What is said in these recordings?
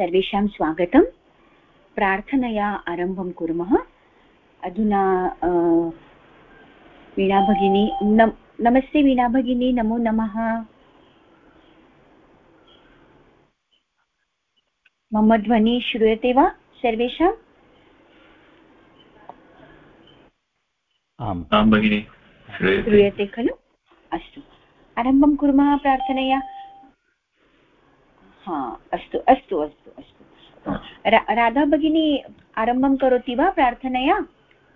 सर्वेषां स्वागतं प्रार्थनया आरम्भं कुर्मः। अधुना वीणा भगिनी नम, नमस्ते वीणा भगिनी नमो नमः। मम ध्वनिः श्रूयते वा सर्वेषाम् आम्। आं भगिनि श्रूयते खलु? अस्तु। आरम्भं कुर्मः प्रार्थनया। हा अस्तु अस्तु अस्तु अस्तु. राधा भगिनी आरम्भं करोति वा प्रार्थनया?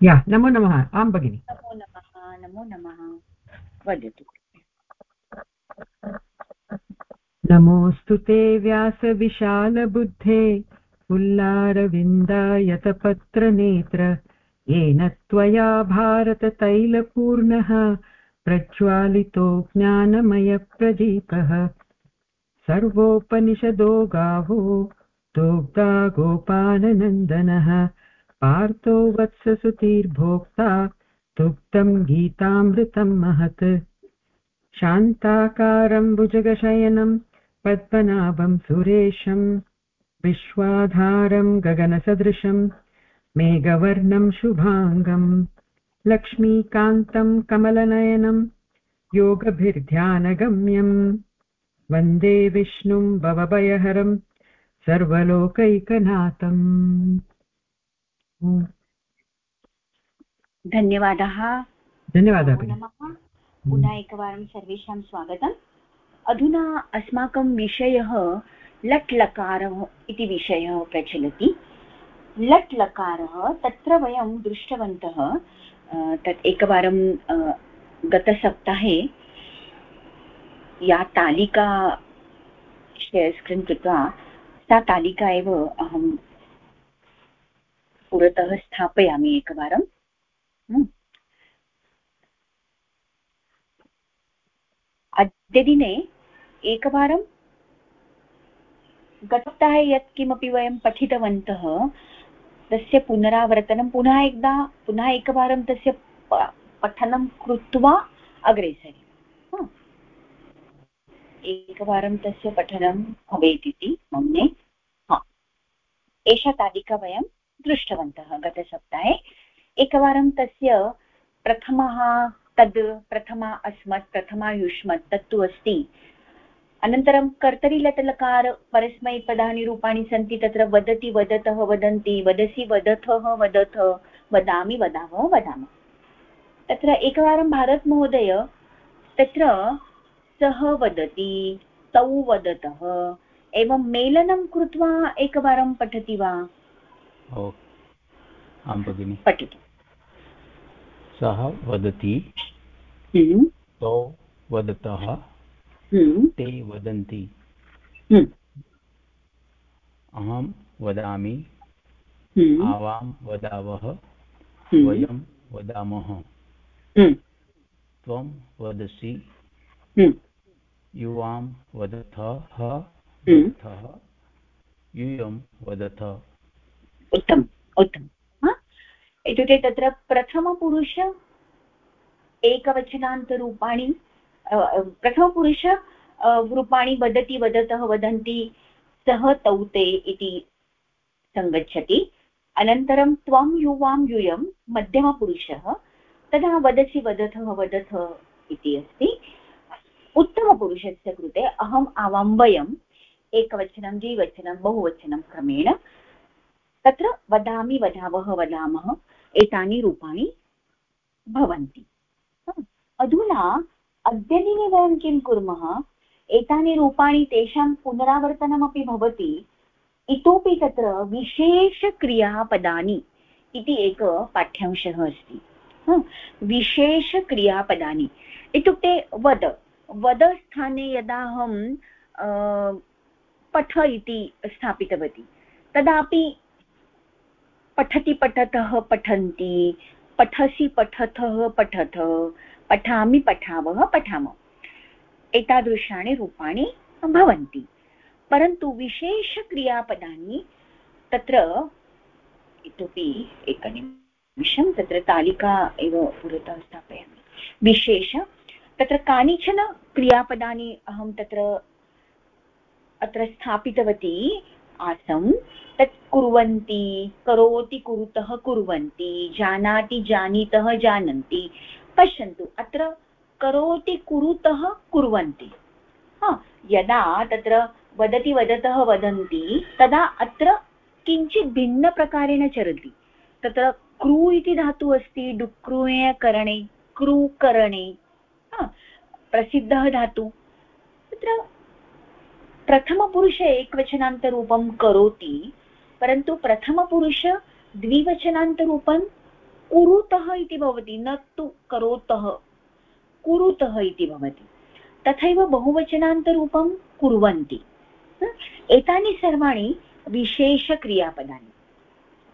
या नमो नमः आं भगिनि. नमो नमः नमो नमः. वदतु। नमोऽस्तु ते व्यासविशालबुद्धे उल्लारविन्दायतपत्रनेत्र येन त्वया भारततैलपूर्णः प्रज्वालितो ज्ञानमयप्रदीपः। सर्वोपनिषदो गावो दोग्धा गोपालनन्दनः पार्थो वत्ससुतीर्भोक्ता दुग्धम् गीतामृतम् महत्। शान्ताकारम् भुजगशयनम् पद्मनाभम् सुरेशम् विश्वाधारम् गगनसदृशम् मेघवर्णम् शुभाङ्गम् लक्ष्मीकान्तम् कमलनयनम् योगभिर्ध्यानगम्यम् वंदे विष्णुं भवभयहरं सर्वलोकैकनाथम्। धन्यवादः। धन्यवादः पुनः एकवारं सर्वेषां स्वागतम्। अधुना अस्माकं विषयः लट् लकारः इति विषयः प्रचलति। लट् लकारः तत्र वयं दृष्टवन्तः तत् एकवारं गतसप्ताहे या तालिका शेर् स्क्रीन् कृत्वा, सा तालिका एव अहं पुरतः स्थापयामि एकवारम् हम्म। अद्यदिने एकवारं गतसप्ताहे यत्किमपि वयं पठितवन्तः, तस्य पुनरावर्तनं पुनः एकदा, पुनः एकवारं तस्य पठनं कृत्वा अग्रे सरि एकवारं तस्य पठनं भवेत् इति मन्ये। हा। एषा तालिका वयं दृष्टवन्तः गतसप्ताहे। एकवारं तस्य प्रथमः तद्, प्रथमा अस्मत्, प्रथमा युष्मत्, तत्तु अस्ति। अनन्तरं कर्तरिलटलकार परस्मैपदानि रूपाणि सन्ति, तत्र वदति, वदतः, वदन्ति, वदसि, वदथः, वदथ, वदामि, वदामः वदामः। तत्र एकवारं भारतमहोदय तत्र सः वदति तौ वदतः। एवं मेलनं कृत्वा एकवारं पठति वा? आं भगिनि। पठतु। सः वदति हम्म। तौ वदतः हम्म। ते वदन्ति। हम्म। अहं वदामि आवां वदावः वयं वदामः। त्वं वदसि। युवां वदथः वदथः यूयं वदथ। उत्तमम् उत्तमम् इत्युक्ते तत्र प्रथमपुरुष एकवचनान्तरूपाणि प्रथमपुरुष रूपाणि वदति वदतः वदन्ति सः तौ ते इति सङ्गच्छति। अनन्तरं त्वं युवां यूयं मध्यमपुरुषः तदा वदसि वदथः वदथ इति अस्ति। उत्तमपुरुषस्य कृते अहम् आवां वयम् एकवचनं, द्विवचनं, बहुवचनं क्रमेण तत्र वदामि, वदावः, वदामः, एतानि रूपाणि भवन्ति। अधुना अद्यदिने वयं किं कुर्मः, एतानि रूपाणि तेषां पुनरावर्तनमपि भवति, इतोपि तत्र विशेषक्रियापदानि इति एक पाठ्यांशः अस्ति। विशेषक्रियापदानि। इत्युक्ते वद। वदस्थाने यदा अहं पठ इति स्थापितवती, तदापि पठति पठतः पठन्ति, पठसि पठतः पठथ पठामि पठावः पठामः। एतादृशानि रूपाणि भवन्ति। परन्तु विशेषक्रियापदानि तत्र इतोपि एकनिमिषं तत्र तालिका एव पुरतः स्थापयामि। विशेष तत्र कानिचन क्रियापदानि अहं तत्र अत्र स्थापितवती आसं तत् कुर्वन्ति, करोति कुरुतः कुर्वन्ति, जानाति जानीतः जानन्ति, पश्यन्तु अत्र करोति कुरुतः कुर्वन्ति। यदा तत्र वदति वदतः वदन्ति, तदा अत्र किञ्चित् भिन्नप्रकारेण चलति तत्र क्रू इति धातुः अस्ति, डुक्रूयकरणे, क्रूकरणे प्रसिद्धः धातु। तत्र प्रथमपुरुषे एकवचनान्तरूपं करोति, परन्तु प्रथमपुरुष द्विवचनान्तरूपं कुरुतः इति भवति, न तु करोतः, कुरुतः इति भवति। तथैव बहुवचनान्तरूपं कुर्वन्ति। एतानि सर्वाणि विशेषक्रियापदानि।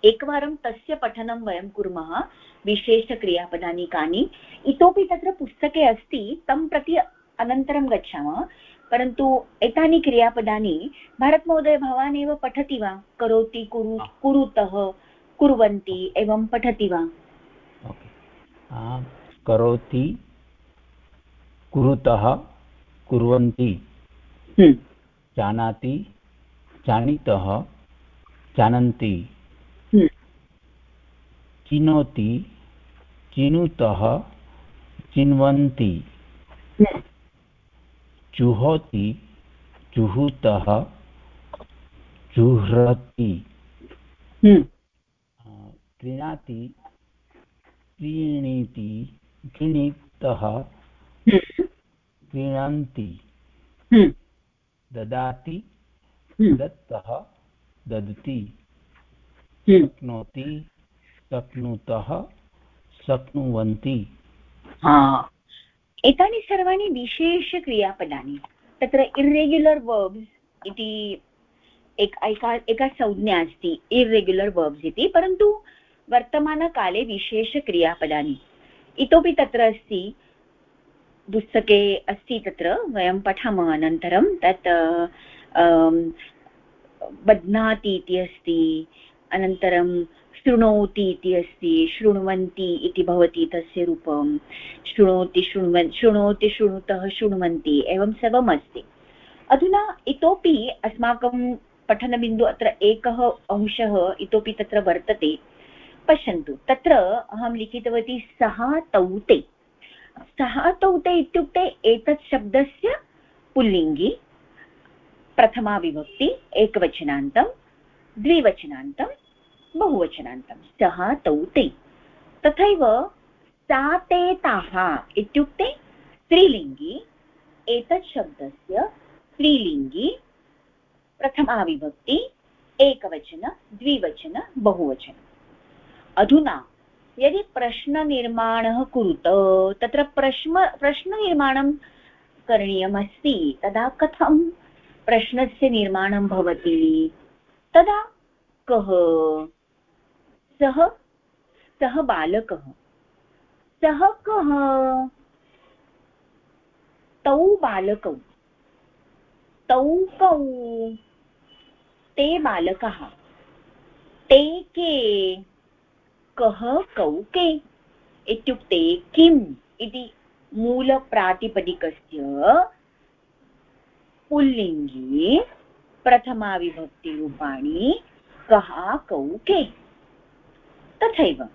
एकवारं तस्य पठनं वयं कुर्मः विशेषक्रियापदानि कानि। इतोपि तत्र पुस्तके अस्ति तं प्रति अनन्तरं गच्छामः। परन्तु एतानि क्रियापदानि भारतमहोदय भवान् एव पठति वा? करोति कुरु कुरुतः कुर्वन्ति एवं पठति वा? करोति कुरुतः कुर्वन्ति हम्म। जानाति जानीतः जानन्ति। चिनोति चिनुतः चिन्वन्ति। हम्म। जुहोति जुहुतः जुह्रति क्रीणाति क्रीणीति क्रीणीतः क्रीणन्ति ददाति दत्तः ददति। शक्नोति शक्नुतः, शक्नुवन्ति। एतानि सर्वाणि विशेषक्रियापदानि, तत्र इर्रेग्युलर् वर्ब्स् इति एक, एका एका संज्ञा अस्ति इर्रेग्युलर् वर्ब्स् इति, परन्तु वर्तमानकाले विशेषक्रियापदानि। इतोपि तत्र अस्ति, पुस्तके अस्ति तत्र, वयं पठामः अनन्तरं, तत् बध्नाति इति अस्ति, अनन्तरं शृणोति इति अस्ति, शृण्वन्ति इति भवति तस्य रूपं। शृणोति शृण्वन्, शृणोति शृणुतः शृण्वन्ति, एवं सर्वम् अस्ति अधुना इतोपि अस्माकं पठनबिन्दु अत्र एकः अंशः इतोपि तत्र वर्तते। पश्यन्तु, तत्र अहं लिखितवती सः तौते। सः तौते इत्युक्ते एतत् शब्दस्य पुल्लिङ्गि, प्रथमा विभक्ति, एकवचनान्तं, द्विवचनान्तं बहुवचनान्तं। सः तौ ते तथैव सा ते ताः इत्युक्ते स्त्रीलिङ्गि, एतत् शब्दस्य स्त्रीलिङ्गि, प्रथमा विभक्ति, एकवचन, द्विवचन, बहुवचन। अधुना यदि प्रश्ननिर्माणः कुरुत, तत्र प्रश्न प्रश्ननिर्माणं करणीयमस्ति, तदा कथं प्रश्नस्य निर्माणं भवति? तदा कः? सः सः बालकः। सः कः? तौ बालकौ। तौ कौ। ते बालकः। ते के? कः? कौ के? इत्युक्ते किम् इति मूलप्रातिपदिकस्य पुल्लिङ्गे प्रथमाविभक्तिरूपाणि कः, कौ के? तथैव,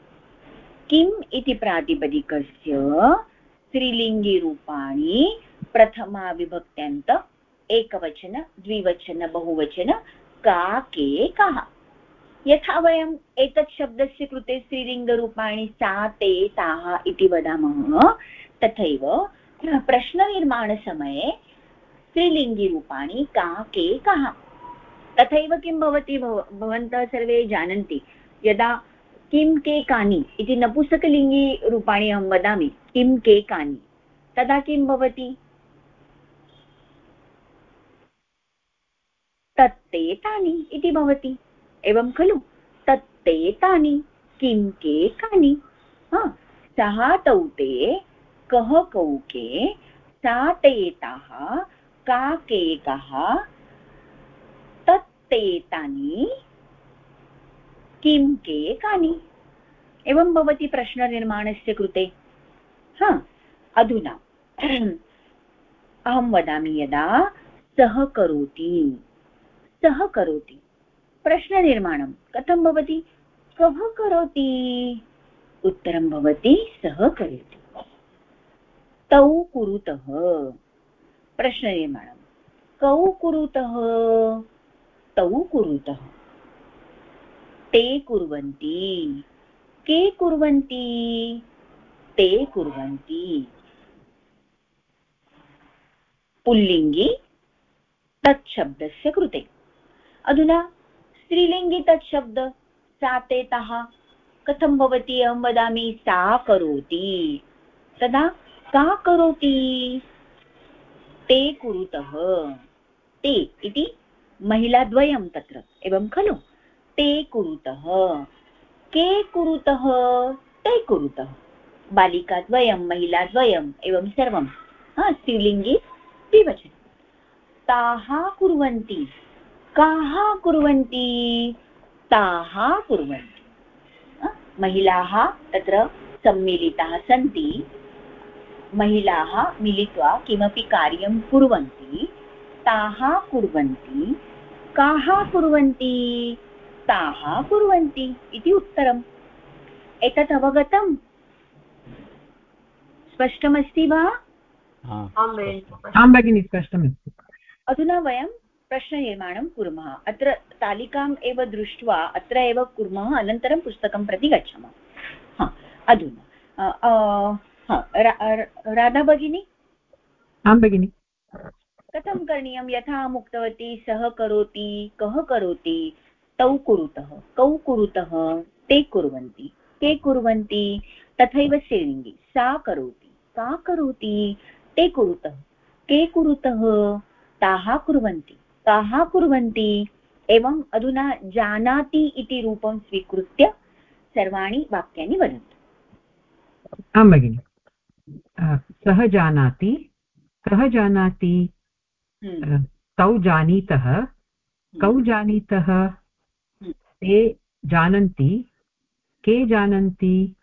किम् इति प्रातिपदिकस्य स्त्रीलिङ्गिरूपाणि प्रथमाविभक्त्यन्त एकवचन, द्विवचन, बहुवचन, का, के, कः? यथा वयम् एतत् शब्दस्य कृते स्त्रीलिङ्गरूपाणि सा, ते, ताः इति वदामः, तथैव प्रश्ननिर्माणसमये स्त्रीलिङ्गिरूपाणि का, के, कः? तथैव किं भवति भवन्तः सर्वे जानन्ति, यदा किं के कानि, इति नपुंसकलिङ्गिरूपाणि अहं वदामि किं के कानि। तदा किं भवति? तत्ते तानि, इति भवति। एवं खलु? तत्ते तानि, किं के कानि? सः तौ ते कः कौ के सा ते ताः काकेकः तत्तेतानि किं के कानि? एवं भवति प्रश्ननिर्माणस्य कृते। हा, अधुना। अहं वदामि यदा सः करोति। सः करोति। प्रश्ननिर्माणं कथं भवति? कः करोति? उत्तरं भवति, सः करोति। तौ कुरुतः। प्रश्ननिर्माणं। कौ कुरुतः? तौ कुरुतः। ते कुर्वन्ति। के कुर्वन्ति? ते कुर्वन्ति। पुल्लिङ्गि तत् शब्दस्य कृते। अधुना स्त्रीलिङ्गि तत् शब्द सा ते तः। कथं भवति? अहं वदामि, सा करोति। तदा का करोति? ते कुरुतः। ते इति महिलाद्वयं तत्र। एवं खलु? ते कुरुतः। के कुरुतः? ते कुरुतः। बालिकाद्वयं महिलाद्वयम् एवं सर्वं। स्त्रीलिङ्गे द्विवचनं ताः कुर्वन्ति। काः कुर्वन्ति? ताः कुर्वन्ति। महिलाः तत्र सम्मिलिताः सन्ति। महिलाः मिलित्वा किमपि कार्यं कुर्वन्ति। ताः कुर्वन्ति। काः कुर्वन्ति? ताः कुर्वन्ति इति उत्तरम्। एतत् अवगतम्? स्पष्टमस्ति वा? आं भगिनि स्पष्टमस्ति। अधुना वयं प्रश्ननिर्माणं कुर्मः। अत्र तालिकाम् एव दृष्ट्वा अत्र एव कुर्मः। अनन्तरं पुस्तकं प्रति गच्छामः। हा अधुना। राधा भगिनी? आं भगिनि। कथं करणीयं? यथा अहम् उक्तवती सः करोति कः करोति? तौ कुरुतः कौ कुरुतः ते कुर्वन्ति। के कुर्वन्ति? तथैव स्त्रीलिङ्गि सा करोति। का करोति? ते कुरुतः। के कुरुतः? ताः कुर्वन्ति। काः कुर्वन्ति। एवम् अधुना जानाति इति रूपं स्वीकृत्य सर्वाणि वाक्यानि वदन्तु। आं भगिनि। सः जानाति कः जानाति? हम्म। तौ जानीतः। कौ हम्म। जानीतः? हम्म। ते जानन्ति। के जानन्ति?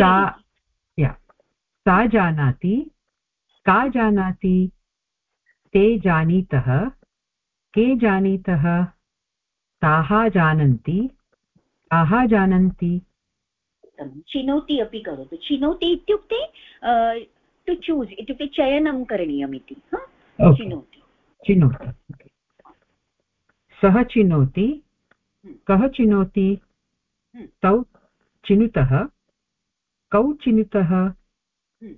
सा या। सा जानाति। का जानाति? ते जानीतः। के जानीतः? ताः जानन्ति। काः जानन्ति। चिनोति अपि करोतु। चिनोति इत्युक्ते टु चूस् इत्युक्ते चयनं करणीयम् इति। चिनोति। चिनोति। सः चिनोति हम्म। कः चिनोति हम्म। तौ चिनुतः कौ चिनुतः हम्म।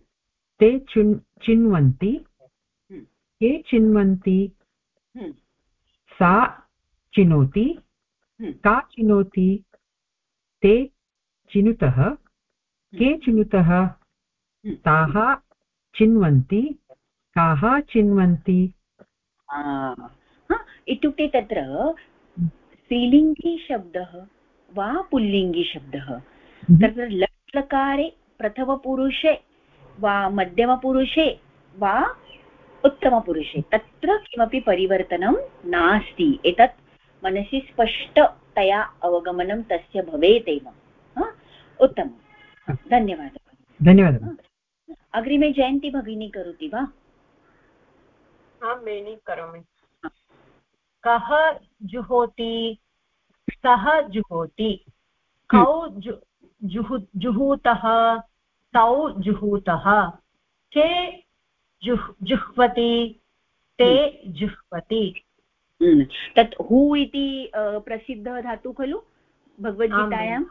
ते चिन् चिन्वन्ति के चिन्वन्ति सा चिनोति का चिनोति ते चिनुतः के चिनुतः ताः चिन्वन्ति काः चिन्वन्ति। इत्युक्ते तत्र स्त्रीलिङ्गिशब्दः वा पुल्लिङ्गिशब्दः? हम्म। तत्र लट्लकारे प्रथमपुरुषे वा मध्यमपुरुषे वा उत्तमपुरुषे तत्र किमपि परिवर्तनं नास्ति। एतत् मनसि स्पष्टतया अवगमनं तस्य भवेत् एव। उत्तमं। धन्यवादः। धन्यवादः। अग्रिमे जयन्ती भगिनी करोति वा? आं बेनि करोमि। कः जुहोति? सः जुहोति। कौ जु जुहु जुहूतः? तौ जुहूतः। के जुह् जुह्वति? ते जुह्वति। हम्म। तत् हू इति प्रसिद्धः धातु खलु? भगवद्गीतायां?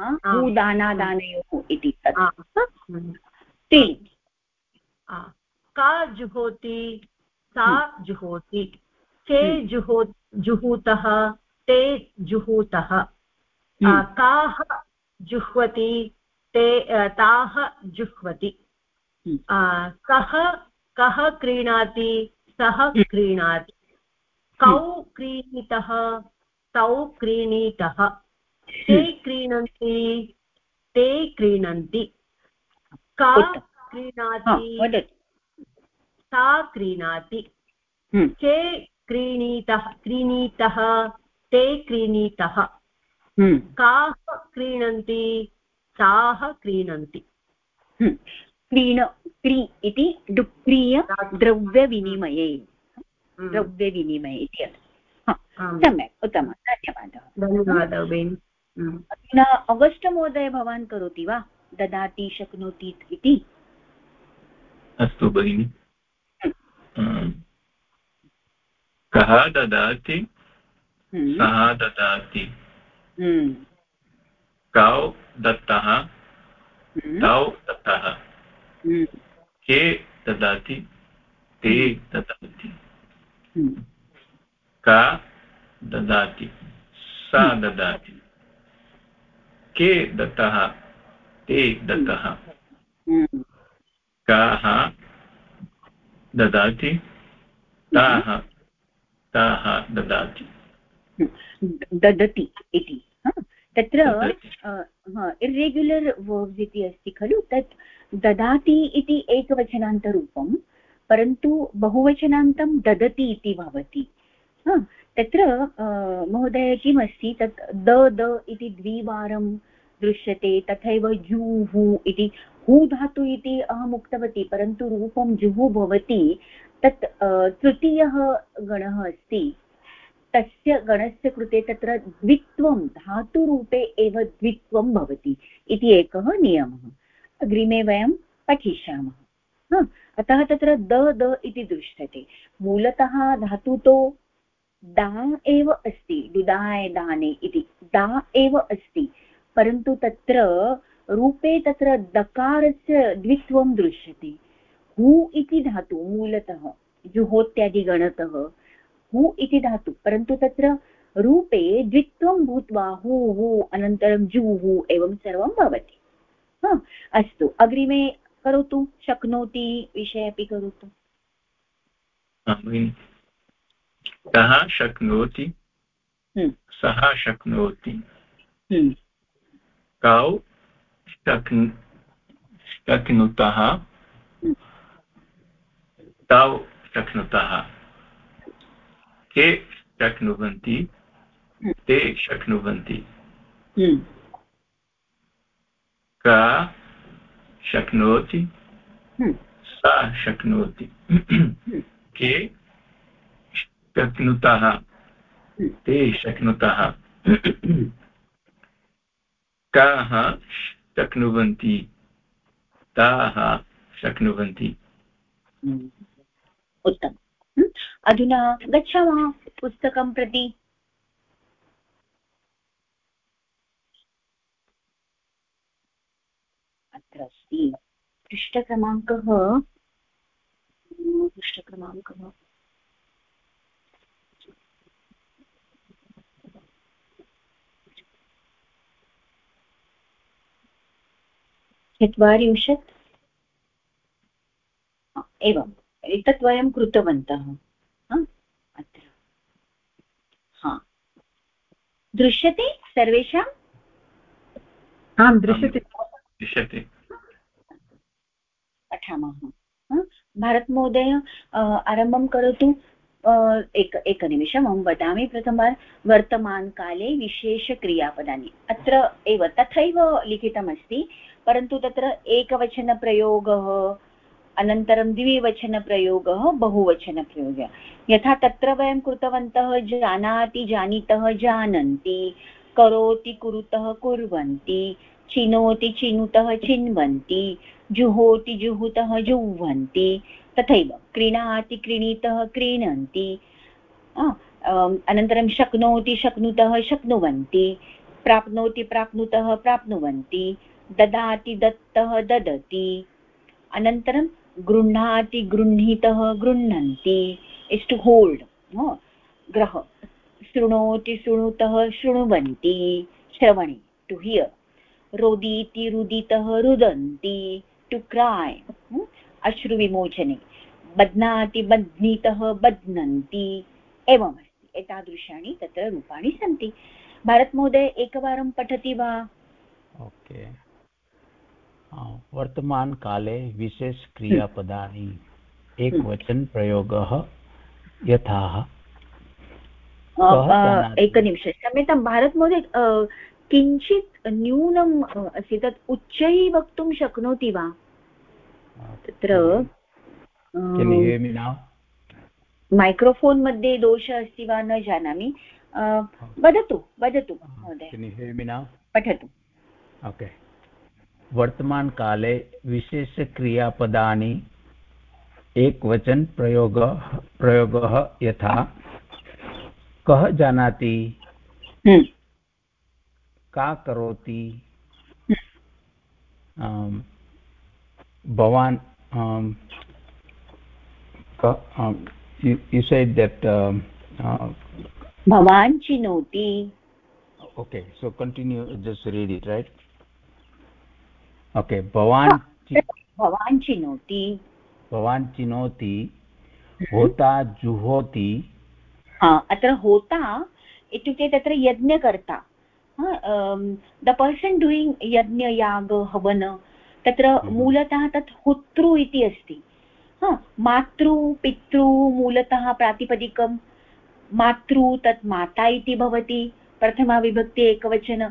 हू? दानादानयोः इति तत्। स्त्रीलिङ्गि का जुहोति? सा हम्म। जुहोति। के हम्म। जुहो जुहूतः ते जुहूतः। हम्म। काः जुह्वति ते ताः जुह्वति। कः कः क्रीणाति सः क्रीणाति। कौ क्रीणीतः तौ क्रीणीतः। ते क्रीणन्ति ते क्रीणन्ति। का क्रीणाति सा क्रीणाति। के क्रीणीतः क्रीणीतः ते क्रीणीतः। हम्म। काः क्रीणन्ति ताः क्रीणन्ति। हम्म। क्रीण क्री इति डुक्रिय द्रव्यविनिमये। द्रव्यविनिमये इति सम्यक् उत्तमं धन्यवादः। धन्यवादः बेन् अधुना अगस्ट् महोदय भवान् करोति वा? ददाति शक्नोति इति। अस्तु भगिनि। कः ददाति? हम्म, सः ददाति? हम्म, कौ दत्तः? हम्म, तौ दत्तः। हम्म, के ददाति? ते ददाति। हम्म, का ददाति? सा ददाति। के दत्तः? ते दत्तः। हम्म, काः ददाति? ताः। ताः ददाति। ददति इति हा, तत्र। इर्रेग्युलर् वर्ब्स् इति अस्ति खलु तत् ददाति इति एकवचनान्तरूपं परन्तु बहुवचनान्तं ददति इति भवति तत्र महोदय किमस्ति? तत् द द इति द्विवारं दृश्यते, तथैव जुः इति। हू धातु इति अहम् उक्तवती, परन्तु रूपं जुः भवति, तत् तृतीयः गणः अस्ति। तस्य गणस्य कृते तत्र द्वित्वं, धातुरूपे एव द्वित्वं भवति इति एकः नियमः। अग्रिमे वयं पठिष्यामः। अतः तत्र द द इति दृश्यते मूलतः धातु तु दा एव अस्ति डुदाय दाने इति। दा एव अस्ति। परन्तु तत्र रूपे तत्र दकारस्य द्वित्वं दृश्यते। हु इति धातु मूलतः जुहोत्यादिगणतः हु इति धातु परन्तु तत्र रूपे द्वित्वं भूत्वा हु हु अनन्तरं जुः एवं सर्वं भवति। अस्तु अग्रिमे करोतु शक्नोति विषये अपि करोतु। शक्नोति? हम्म, सः शक्नोति। हम्म, कौ शक्न् शक्नुतः। तौ शक्नुतः। के शक्नुवन्ति? ते शक्नुवन्ति। हम्म, का शक्नोति। हम्म, सा शक्नोति। के शक्नुतः। ते शक्नुतः। काः शक्नुवन्ति? ताः शक्नुवन्ति? हम्म, उत्तमम्। हम्म, अधुना गच्छामः पुस्तकं प्रति। अत्र अस्ति पृष्ठक्रमाङ्कः। पृष्ठक्रमाङ्कः। चत्वारिंशत्। एवम्। एतत् वयं कृतवन्तः। अत्र। हा। दृश्यते सर्वेषाम् आं दृश्यते। दृश्यते। पठामः। भारतमहोदय आरम्भं करोतु। एक एकनिमिषम् अहं वदामि. प्रथमवारं वर्तमानकाले विशेषक्रियापदानि अत्र एव तथैव लिखितमस्ति, परन्तु तत्र एकवचनप्रयोगः, अनन्तरं द्विवचनप्रयोगः, बहुवचनप्रयोगः. यथा तत्र वयं कृतवन्तः, जानाति, जानीतः, जानन्ति, करोति, कुरुतः, कुर्वन्ति, चिनोति, चिनुतः, चिन्वन्ति, जुहोति, जुहुतः, जुह्वन्ति तथैव क्रीणाति क्रीणीतः क्रीणन्ति। अम्, अनन्तरं शक्नोति शक्नुतः शक्नुवन्ति प्राप्नोति प्राप्नुतः प्राप्नुवन्ति ददाति दत्तः ददति अनन्तरं गृह्णाति गृह्णीतः गृह्णन्ति इस् टु होल्ड् ग्रह शृणोति शृणुतः शृण्वन्ति श्रवणे टु हियर् रोदीति रुदितः रुदन्ति टु क्राय् अश्रुविमोचने। बध्नाति बध्नीतः बध्नन्ति। एवमस्ति। एतादृशानि तत्र रूपाणि सन्ति। भारतमहोदय एकवारं पठति वा? ओके। आ, वर्तमानकाले विशेषक्रियापदानि एकवचनप्रयोगः यथा। अ, कः अ, जानाति? क्षम्यतां भारतमहोदय किञ्चित् न्यूनम् अस्ति तत् उच्चैः वक्तुं शक्नोति वा? तत्र? मैक्रोफोन् मध्ये दोषः अस्ति वा न जानामि. वदतु वदतु महोदय. पठतु. ओके वर्तमानकाले विशेषक्रियापदानि एकवचन प्रयोगः प्रयोगः यथा कः जानाति? हम्म। का करोति? हम्म। भवान् you you said that um, uh, bhavan chinoti okay so continue just read it right okay bhavan bhavan chinoti भवान् चिनोति होता जुहोति अत्र होता इत्युक्ते तत्र यज्ञकर्ता द पर्सन् डूयिङ्ग् यज्ञ याग हवन तत्र मूलतः तत् होतृ इति अस्ति। मातृ पितृ मूलतः प्रातिपदिकं मातृ तत् माता इति भवति प्रथमाविभक्ति एकवचन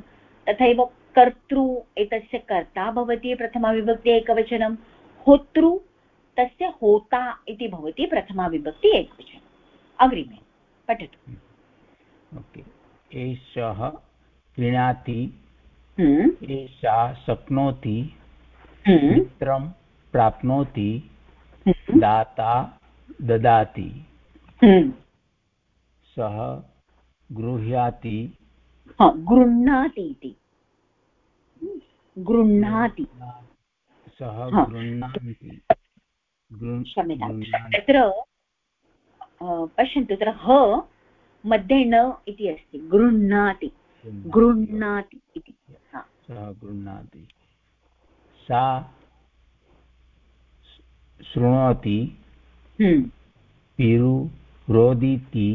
तथैव कर्तृ एतस्य कर्ता भवति प्रथमाविभक्ति एकवचनं होतृ तस्य होता इति भवति प्रथमाविभक्ति एकवचनम् अग्रिमे पठतु। ओके। एषः क्रीणाति हम्म। एषा शक्नोति हम्म। मित्रं प्राप्नोति हम्म। दाता ददाति। सः गृह्णाति गृह्णाति इति गृह्णाति। सः गृह्णाति क्षम्यतां। तत्र पश्यन्तु तत्र ह मध्ये न इति अस्ति। गृह्णाति। गृह्णाति। इति। सः गृह्णाति। सा शृणोति हम्म। पिरु रोदिति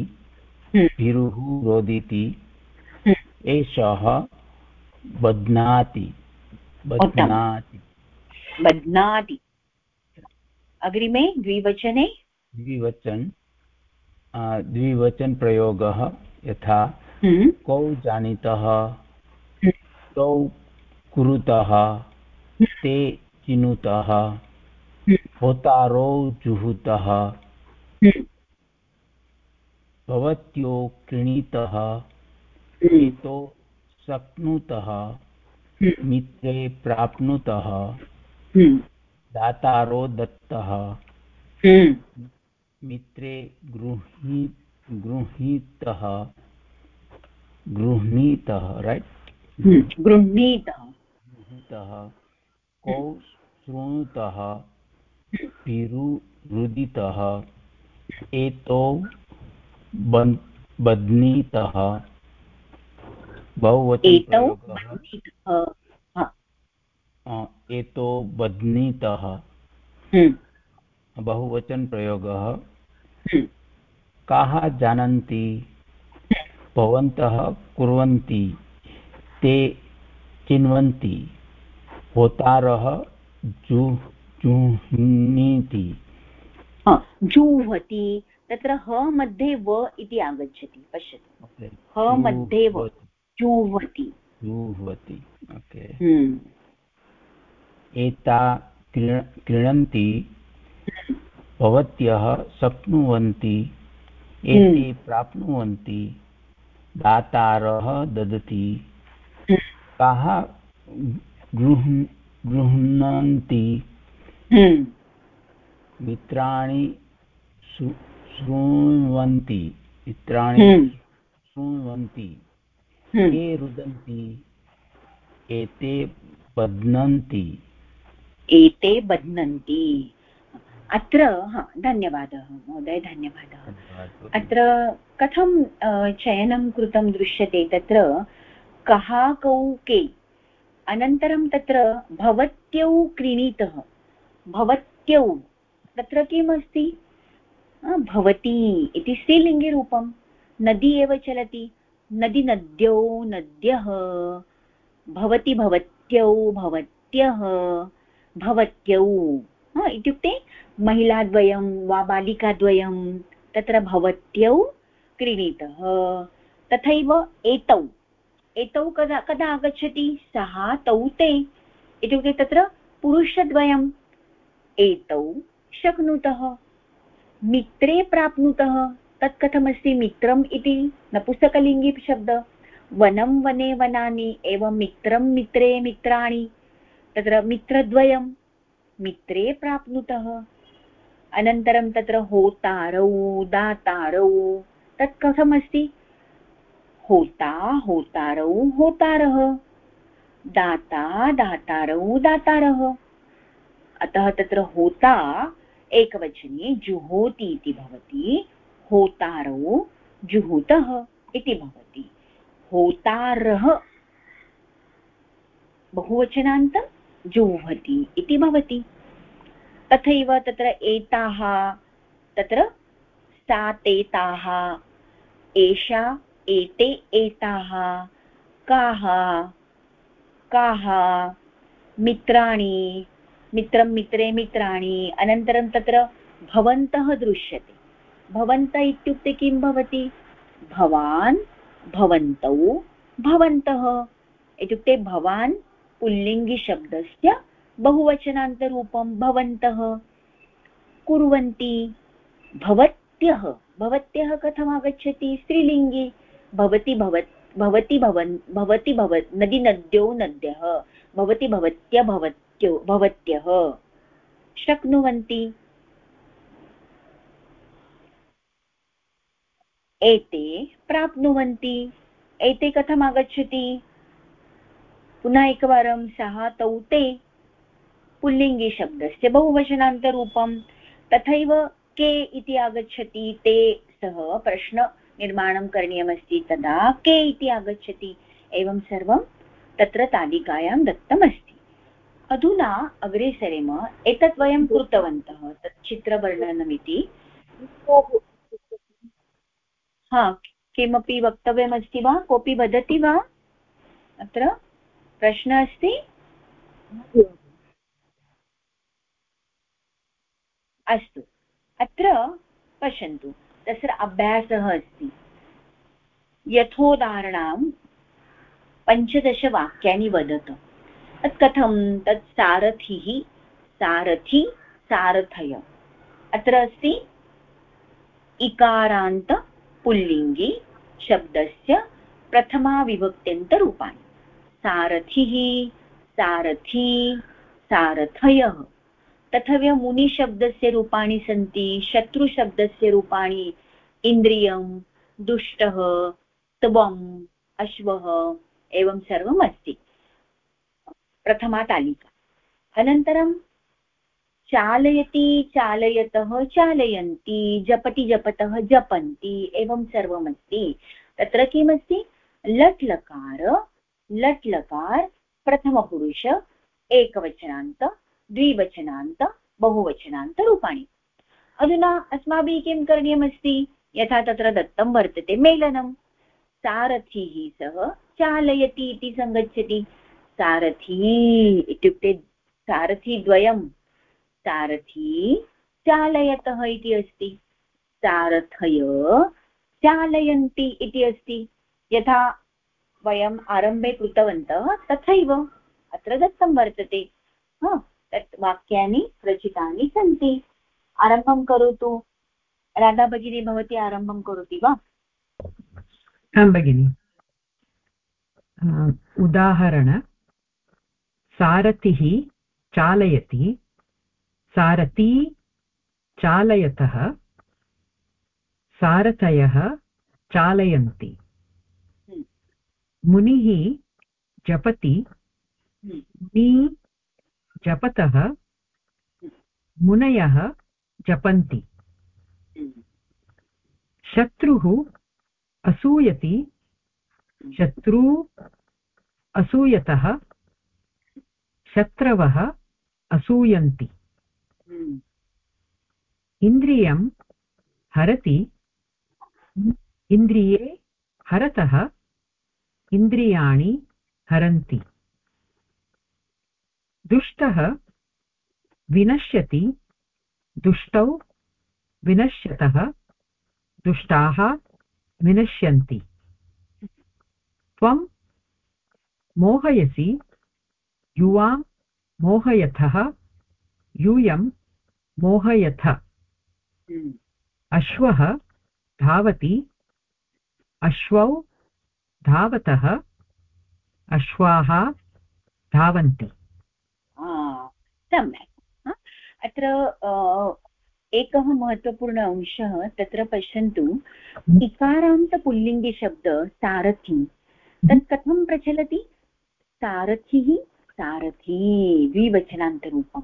हम्म। पिरुः रोदिति हम्म। एषः बध्नाति बध्नाति बध्नाति अग्रिमे द्विवचने द्विवचन द्विवचनप्रयोगः यथा। कौ जानीतः। तौ कुरुतः ते चिनुतः। होतारौ जुहुतः। भवत्यो क्रीणीतः। एतो शक्नुतः। मित्रे प्राप्नुतः। दातारो दत्तः। हम्म। मित्रे गृही गृहीतः। गृह्णीतः रैट् हम्म। गृह्णीतः गृहीतः। कौ शृणुतः पिरुदितः एतौ बध्नीतः बहुवचनप्रयोगः एतो बध्नीतः। हम्म। बहुवचनप्रयोगः हम्म। काः जानन्ति? भवन्तः कुर्वन्ति। ते चिन्वन्ति। होतारः जु जुह्नीति। जुह्वति तत्र ह मध्ये व इति आगच्छति पश्यतु। ह मध्ये व जुह्वति। जुह्वति। ओके। हम्म। एता क्रीणन्ति भवत्यः शक्नुवन्ति एते हम्म। प्राप्नुवन्ति दातारः ददति। काः गृह्णन्ति। हम्म। मित्राणि शृण्वन्ति। मित्राणि हम्म। शृण्वन्ति। ये रुदन्ति? एते बध्नन्ति। एते बध्नन्ति। अत्र हा धन्यवादः महोदय धन्यवादः। अत्र कथं चयनं कृतं दृश्यते तत्र? कः कौ के? अनन्तरं तत्र भवत्यौ क्रीणीतः। भवत्यौ। तत्र किमस्ति? भवती इति स्त्रीलिङ्गिरूपं। नदी एव चलति। नदी नद्यौ। नद्यः भवति भवत्यौ भवत्यः। भवत्यौ। इत्युक्ते महिलाद्वयं वा बालिकाद्वयं तत्र भवत्यौ क्रीणीतः। तथैव एतौ। एतौ कदा कदा आगच्छति? सः तौ ते। इत्युक्ते तत्र पुरुषद्वयम्। एतौ शक्नुतः। मित्रे प्राप्नुतः। तत् कथमस्ति मित्रम् इति। नपुंसकलिङ्गी शब्द। वनं वने वनानि, एवं मित्रं मित्रे मित्राणि। तत्र मित्रद्वयं मित्रे प्राप्नुतः। अनन्तरं तत्र होतारौ, दातारौ। तत् कथमस्ति होता होतारौ होतारः दाता दातारौ दातारः अतः तत्र होता एकवचने जुहोति इति भवति। होतारौ जुहुतः इति भवति। होतारः बहुवचनान्तं जुह्वति इति भवति। तथैव तत्र एताः तत्र सा तेताः एषा एते एताः, काः काः, मित्राणि, मित्रं मित्रे मित्राणि, अनन्तरं तत्र भवन्तः दृश्यते। भवन्त इत्युक्ते किं भवति? भवान् भवन्तौ भवन्तः। इत्युक्ते भवान् पुल्लिङ्गिशब्दस्य बहुवचनान्तरूपं भवन्तः। कुर्वन्ति। भवत्यः भवत्यः कथमागच्छति? स्त्रीलिङ्गि। भवति भवत्, भवति भवन्, भवति भव नदी नद्यौ नद्यः भवति भवत्य भवत्यो, भवत्यः। शक्नुवन्ति? एते प्राप्नुवन्ति। एते कथम् आगच्छति? पुनः एकवारं सः तौ ते पुल्लिङ्गिशब्दस्य बहुवचनान्तरूपं, तथैव के इति आगच्छति ते सः प्रश्ननिर्माणं करणीयमस्ति तदा के इति आगच्छति? एवं सर्वं तत्र तालिकायां दत्तमस्ति। अधुना अग्रे सरेम एतत् वयं कृतवन्तः, तत् चित्रवर्णनमिति। हा, किमपि वक्तव्यमस्ति वा? कोऽपि वदति वा? अत्र प्रश्नः अस्ति? अस्तु। अत्र पश्यन्तु। तत्र अभ्यासः अस्ति। यथोदाहरणां पञ्चदशवाक्यानि वदतु। तत् कथं तत् सारथिः, सारथि, सारथय। अत्र अस्ति, इकारान्त पुल्लिङ्गि शब्दस्य प्रथमाविभक्त्यन्तरूपाणि सारथिः, सारथी, सारथयः। तथैव मुनिशब्दस्य रूपाणि सन्ति, शत्रुशब्दस्य रूपाणि, इन्द्रियं, दुष्टः त्वम् अश्वः, एवं सर्वम् अस्ति। प्रथमा तालिका। अनन्तरं चालयति, चालयतः, चालयन्ति, जपति, जपतः, जपन्ति, एवं सर्वमस्ति तत्र किमस्ति? लट् लकार लट् लकार प्रथमपुरुष, एकवचनान्त द्विवचनान्त, बहुवचनान्तरूपाणि। अधुना अस्माभिः किं करणीयमस्ति? यथा तत्र दत्तं वर्तते मेलनं। सारथिः सः चालयति इति सङ्गच्छति। सारथी इत्युक्ते सारथिद्वयं। सारथी चालयतः इति अस्ति। सारथय चालयन्ति इति अस्ति। यथा वयम् आरम्भे कृतवन्तः तथैव अत्र दत्तं वर्तते। तत् वाक्यानि रचितानि सन्ति। आरम्भं करोतु। राधा भगिनी भवती आरम्भं करोति वा? आं भगिनि। उदाहरण। सारथिः चालयति। सारथी चालयतः सारथयः चालयन्ति। हम्म। मुनिः जपति। हम्म। मुनि जपतः मुनयः जपन्ति। हम्म। शत्रुः असूयति। शत्रु असूयतः। शत्रवः असूयन्ति। हम्म। इन्द्रियं हरति। इन्द्रिये हरतः। इन्द्रियाणि हरन्ति। दुष्टः विनश्यति दुष्टौ विनश्यतः दुष्टाः विनश्यन्ति। त्वं मोहयसि युवां मोहयथः यूयं मोहयथ। हम्म। अश्वः धावति अश्वौ धावतः अश्वाः धावन्ति। सम्यक् अत्र एकः महत्त्वपूर्ण अंशः तत्र पश्यन्तु इकारान्तपुल्लिङ्गिशब्द सारथि. तत् कथं प्रचलति? सारथिः सारथी द्विवचनान्तरूपं.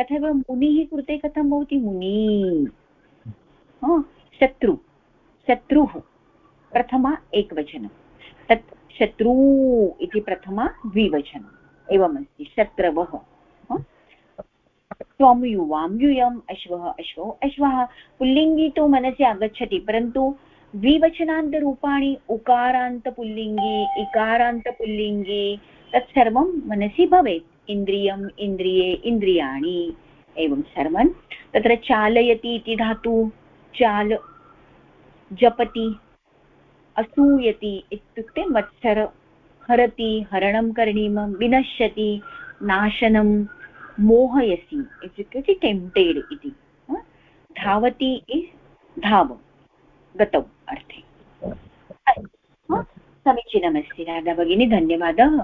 तथैव मुनिः कृते कथं भवति? मुनि. शत्रु. शत्रुः. प्रथमा एकवचनं. तत् शत्रु इति प्रथमा द्विवचनम् एवमस्ति शत्रवः. त्वं युवां यूयम् अश्वः अश्वौ अश्वः पुल्लिङ्गी तु मनसि आगच्छति परन्तु द्विवचनान्तरूपाणि उकारान्तपुल्लिङ्गी इकारान्तपुल्लिङ्गी तत्सर्वं मनसि भवेत् इन्द्रियम् इन्द्रिये इन्द्रियाणि एवं सर्वं तत्र चालयति इति धातु चाल जपति असूयति इत्युक्ते मत्सर हरति हरणं करणीयं विनश्यति नाशनं मोहयसि इत्युक्ते टेम्प्टेड् इति धावति इस् धाव गतौ अर्थे। समीचीनमस्ति राधा भगिनी धन्यवादः।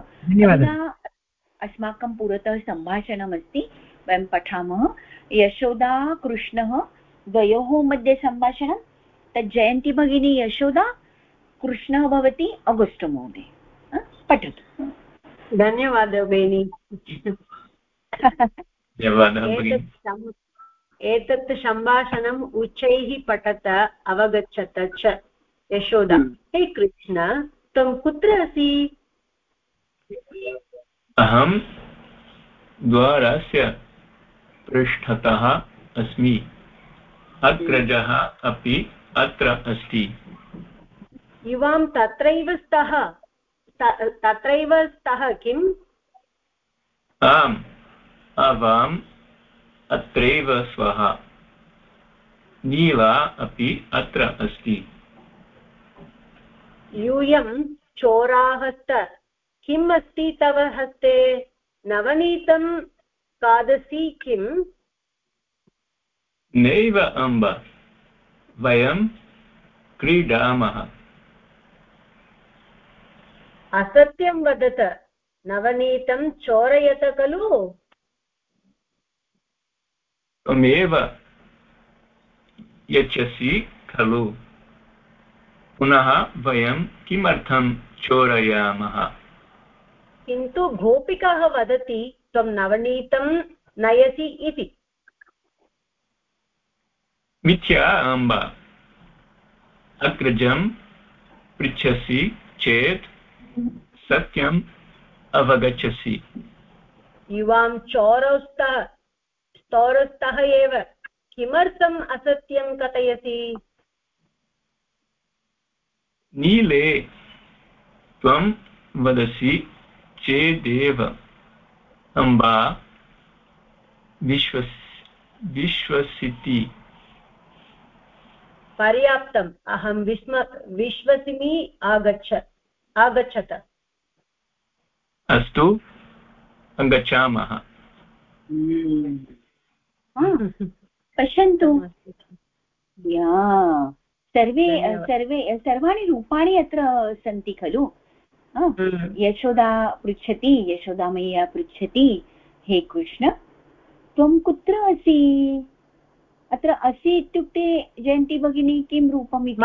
अस्माकं पुरतः सम्भाषणमस्ति वयं पठामः। यशोदा कृष्णः द्वयोः मध्ये सम्भाषणं तत् जयन्ती भगिनी यशोदा कृष्णः भवति अगस्ट् महोदय। पठतु। धन्यवादः बेनि एतत् सम्भाषणम् उच्चैः पठत अवगच्छत च यशोदा। हम्म। हे कृष्ण त्वं कुत्र असि? अहं द्वारस्य पृष्ठतः अस्मि। अग्रजः अपि अत्र अस्ति। युवां तत्रैव स्तः। तत्रैव स्तः किम्? आम्। आवाम् अत्रैव स्वः नीला अपि अत्र अस्ति। यूयं चोराहस्त। किम् अस्ति तव हस्ते? नवनीतं खादसि किम्? नैव अम्ब। वयं क्रीडामः। असत्यं वदत। नवनीतं चोरयत खलु? त्वमेव यच्छसि खलु। पुनः वयं किमर्थं चोरयामः? किन्तु गोपिकः वदति त्वं नवनीतं नयसि इति। मिथ्या अम्ब अग्रजं पृच्छसि चेत् सत्यम् अवगच्छसि। युवां चौरस्तः स्तौरस्तः एव। किमर्थम् असत्यं कथयसि? नीले त्वं वदसि चेदेव। अम्बा विश्वस् विश्वसिति। पर्याप्तम्। अहं विस्म विश्वसिमि आगच्छ आगच्छत। अस्तु गच्छामः। पश्यन्तु. सर्वे सर्वे सर्वाणि रूपाणि अत्र सन्ति खलु? हम्म। यशोदा पृच्छति यशोदा मय्या पृच्छति हे कृष्ण त्वं कुत्र असि? अत्र असि इत्युक्ते जयन्ती भगिनी किं रूपम् इति?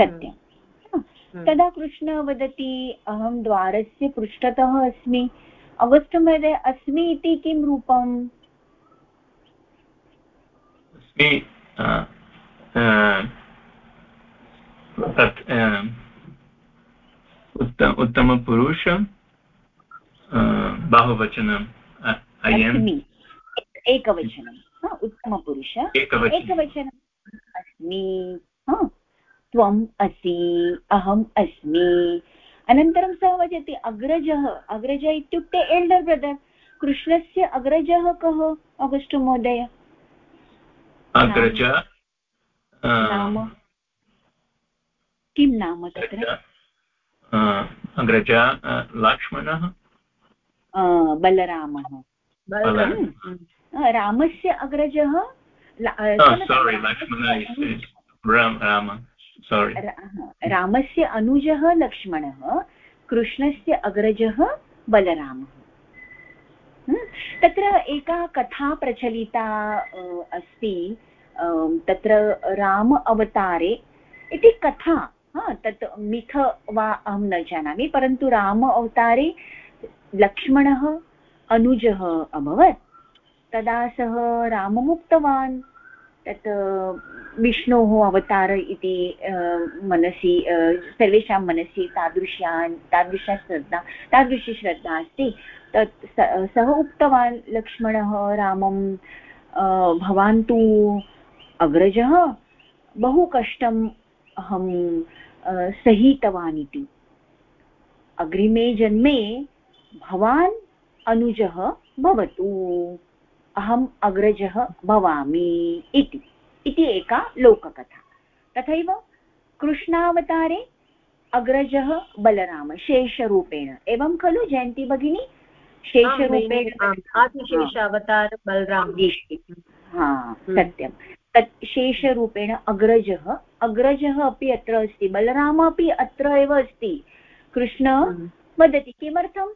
सत्यं हम्म। तदा कृष्ण वदति अहं द्वारस्य पृष्ठतः अस्मि। अगस्ट् महोदय अस्मि इति किं रूपम्? अस्मि उत्तमपुरुष बहुवचनम् एकवचनं उत्तमपुरुष। एकवचनम् अस्मि त्वम् असि अहम् अस्मि अनन्तरं सः वदति अग्रजः अग्रज इत्युक्ते एल्डर् ब्रदर् कृष्णस्य अग्रजः कः अगस्टु महोदय? अग्रज नाम। किं नाम तत्र? अग्रज लक्ष्मणः? बलरामः। हम्म। रामस्य अग्रजः ला- sorry, रामस्य अनुजः लक्ष्मणः कृष्णस्य अग्रजः बलरामः। तत्र एका कथा प्रचलिता अस्ति तत्र राम अवतारे। इति कथा हा तत् मिथ वा अहं न जानामि परन्तु राम अवतारे लक्ष्मणः अनुजः अभवत्। तदा सः राममुक्तवान्। तत् विष्णोः अवतार इति मनसि सर्वेषां मनसि तादृशान्, तादृशा श्रद्धा, तादृशी श्रद्धा अस्ति। तत् स- उक्तवान् लक्ष्मणः, रामं भवान् तु अग्रजः, बहु कष्टम् अहं सहितवान् इति। अग्रिमे जन्मे भवान् अनुजः भवतु। अहम् अग्रजः भवामि इति। इति एका लोककथा। तथैव कृष्णावतारे अग्रजः बलराम शेषरूपेण। एवं खलु जयन्ती भगिनी? शेषरूपेण हा। सत्यं। तत् शेषरूपेण अग्रजः अग्रजः अपि अत्र अस्ति बलराम अपि अत्र एव अस्ति। कृष्ण। वदति किमर्थं?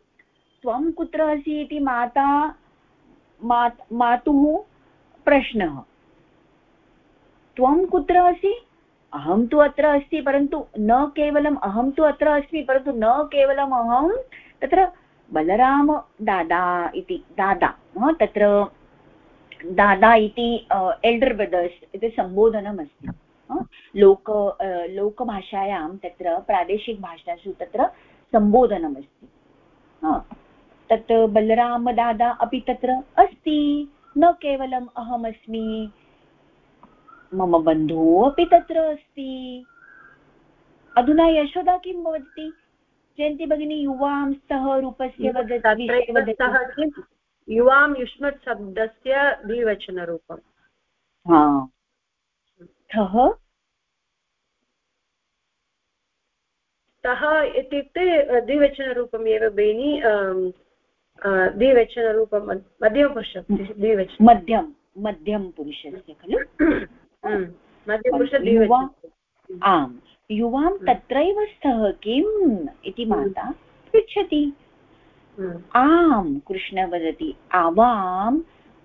त्वं कुत्र असि इति माता मात् मातुः प्रश्नः। त्वं कुत्र असि? अहं तु अत्र अस्ति परन्तु न केवलम् अहं तु अत्र अस्मि परन्तु न केवलम् अहं तत्र बलराम दादा इति दादा तत्र दादा इति एल्डर् ब्रदर्स् इति सम्बोधनमस्ति हा, लोक लोकभाषायां तत्र प्रादेशिकभाषासु तत्र सम्बोधनमस्ति तत् बलरामदादा अपि तत्र अस्ति न केवलम् अहमस्मि मम बन्धुः अपि तत्र अस्ति। अधुना यशोदा किं वदति जयन्ती भगिनी युवां स्तः रूपस्य वदति युवां युष्मत् शब्दस्य द्विवचनरूपम्। हा। सः इत्युक्ते द्विवचनरूपम् एव बेनि द्विवचनरूपं मध्- मध्यमपुरुष द्विवचन मध्यं मध्यं पुरुषस्य खलु? आम् युवां तत्रैव स्तः किम् इति माता पृच्छति। आम् कृष्ण वदति आवाम्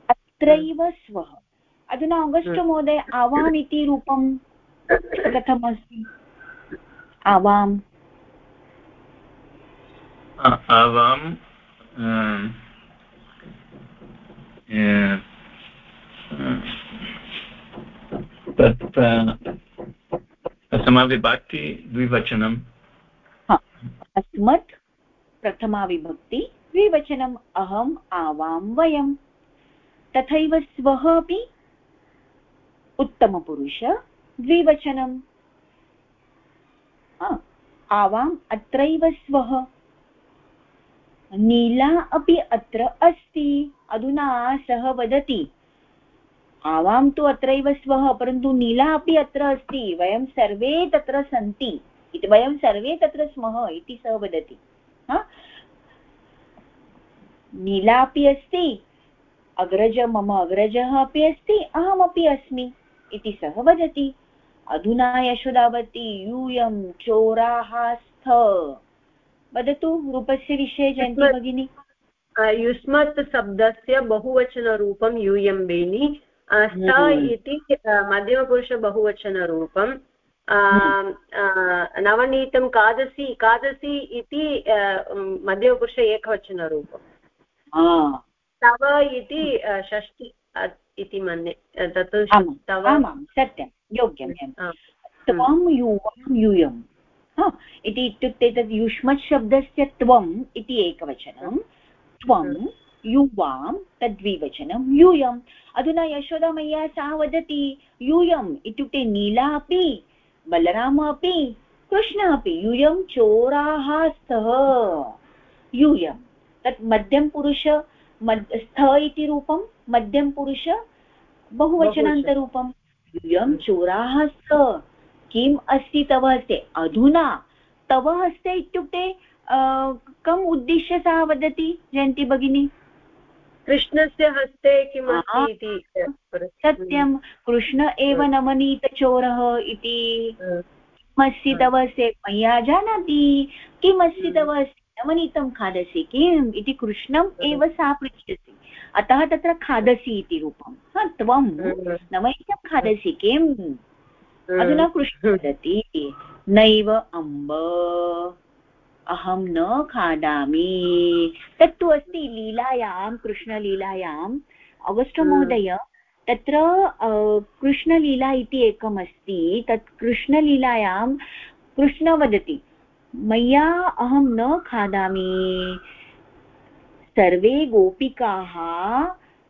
अत्रैव स्वः। अधुना अगस्ट् महोदय आवाम् इति रूपं कथमस्ति? आवाम्। yeah, uh, प्रथमाविभक्ति द्विवचनं अस्मत् प्रथमा विभक्ति द्विवचनम्, अहम्, आवां वयं तथैव स्वः अपि उत्तमपुरुष द्विवचनम्। आवाम् अत्रैव स्वः। नीला अपि अत्र अस्ति, अधुना सः वदति। आवां तु अत्रैव स्वः परन्तु नीला अपि अत्र अस्ति वयं सर्वे तत्र सन्ति इति वयं सर्वे तत्र स्मः इति सः वदति नीला अपि अस्ति अग्रज मम अग्रजः अपि अस्ति अहमपि अस्मि इति सः वदति अधुना यशोदावती यूयं चोराः स्थ वदतु रूपस्य विषये जयन्ती भगिनी। युष्मत् शब्दस्य बहुवचनरूपं यूयं बेनि अ, स हम्म। इति मध्यमपुरुष बहुवचनरूपं अ, अ, नवनीतं कादसी कादसी इति मध्यमपुरुष एकवचनरूपं तव इति षष्टि इति मन्ये तत् तव. सत्यं योग्यं। त्वं युवां यूयं हा, इति इत्युक्ते तद् युष्मत् शब्दस्य त्वम् इति एकवचनं. त्वं युवां तद्विवचनं यूयम्। अधुना यशोदामय्या सा वदति यूयम् इत्युक्ते नीला अपि बलराम अपि कृष्ण अपि यूयं चोराः स्तः यूयं तत् मध्यमपुरुष मध् स्थ इति रूपं मध्यमपुरुष बहुवचनान्तरूपं यूयं चोराः स्त किम् अस्ति तव हस्ते? अधुना तव हस्ते इत्युक्ते कम् उद्दिश्य सा वदति जयन्ती भगिनी? कृष्णस्य हस्ते किमस्ति इति सत्यं कृष्ण एव नवनीतचोरः इति। किमस्ति तव से मया जानाति। किमस्ति तव नवनीतं खादसि किम्? इति कृष्णम् एव सा पृच्छति। अतः तत्र खादसि इति रूपं हा त्वं। नवनीतं खादसि किम्? अधुना कृष्ण वदति। नैव अम्ब। अहं न खादामि। तत्तु अस्ति लीलायां कृष्णलीलायाम् अगस्ट् हम्म। महोदय तत्र कृष्णलीला इति एकम् अस्ति। तत् कृष्णलीलायां कृष्ण वदति मया अहं न खादामि। सर्वे गोपिकाः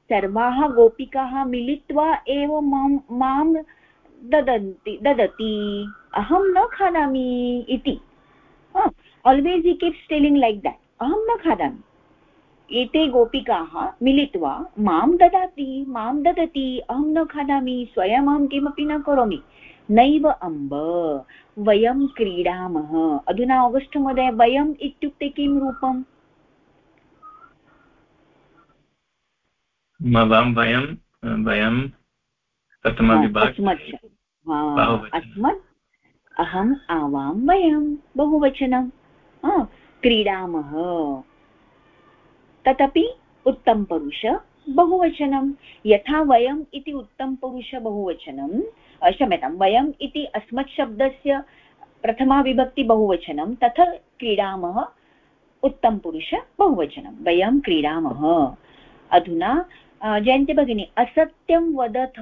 सर्वाः गोपिकाः मिलित्वा एव माँ माँ ददन्ति ददति। अहं न खादामि इति। आल्वेस् हि कीप्स् टेलिङ्ग् लैक् देट् अहं न खादामि एते गोपिकाः मिलित्वा माँ ददाति माँ ददति अहं न खादामि स्वयम् अहं किमपि न करोमि नैव अम्ब वयं क्रीडामः अधुना आगस्ट् महोदय वयम् इत्युक्ते किं रूपम् वयं वयं अस्मत् अहम् आवां वयं बहुवचनं क्रीडामः। तदपि उत्तमपुरुष बहुवचनं। यथा वयम् इति उत्तमपुरुष बहुवचनं। क्षम्यतां, वयम् इति अस्मत् शब्दस्य प्रथमा बहुवचनं। तथा क्रीडामः उत्तमपुरुष बहुवचनं। वयं क्रीडामः। अधुना जयन्ति भगिनी, असत्यं वदथ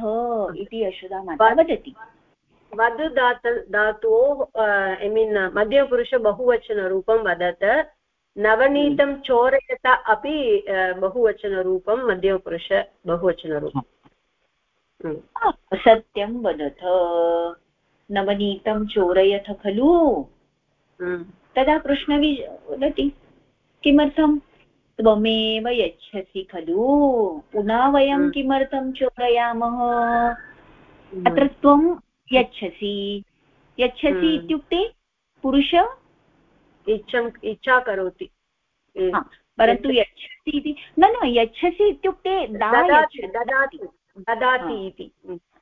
इति यशोदा माता वदति। वद् दात धातोः ऐ मीन् मध्यपुरुष बहुवचनरूपं वदत। नवनीतं चोरयत अपि बहुवचनरूपं मध्यपुरुष बहुवचनरूपम् सत्यं वदथ। नवनीतं चोरयथ खलु। तदा कृष्णवि वदति किमर्थं? त्वमेव यच्छसि खलु। पुनः वयं किमर्थं चोरयामः? अत्र त्वं यच्छसि। यच्छसि हम्म। इत्युक्ते पुरुष इच्छम् इच्छा करोति। परन्तु यच्छसि इति न न यच्छसि इत्युक्ते ददाति इति।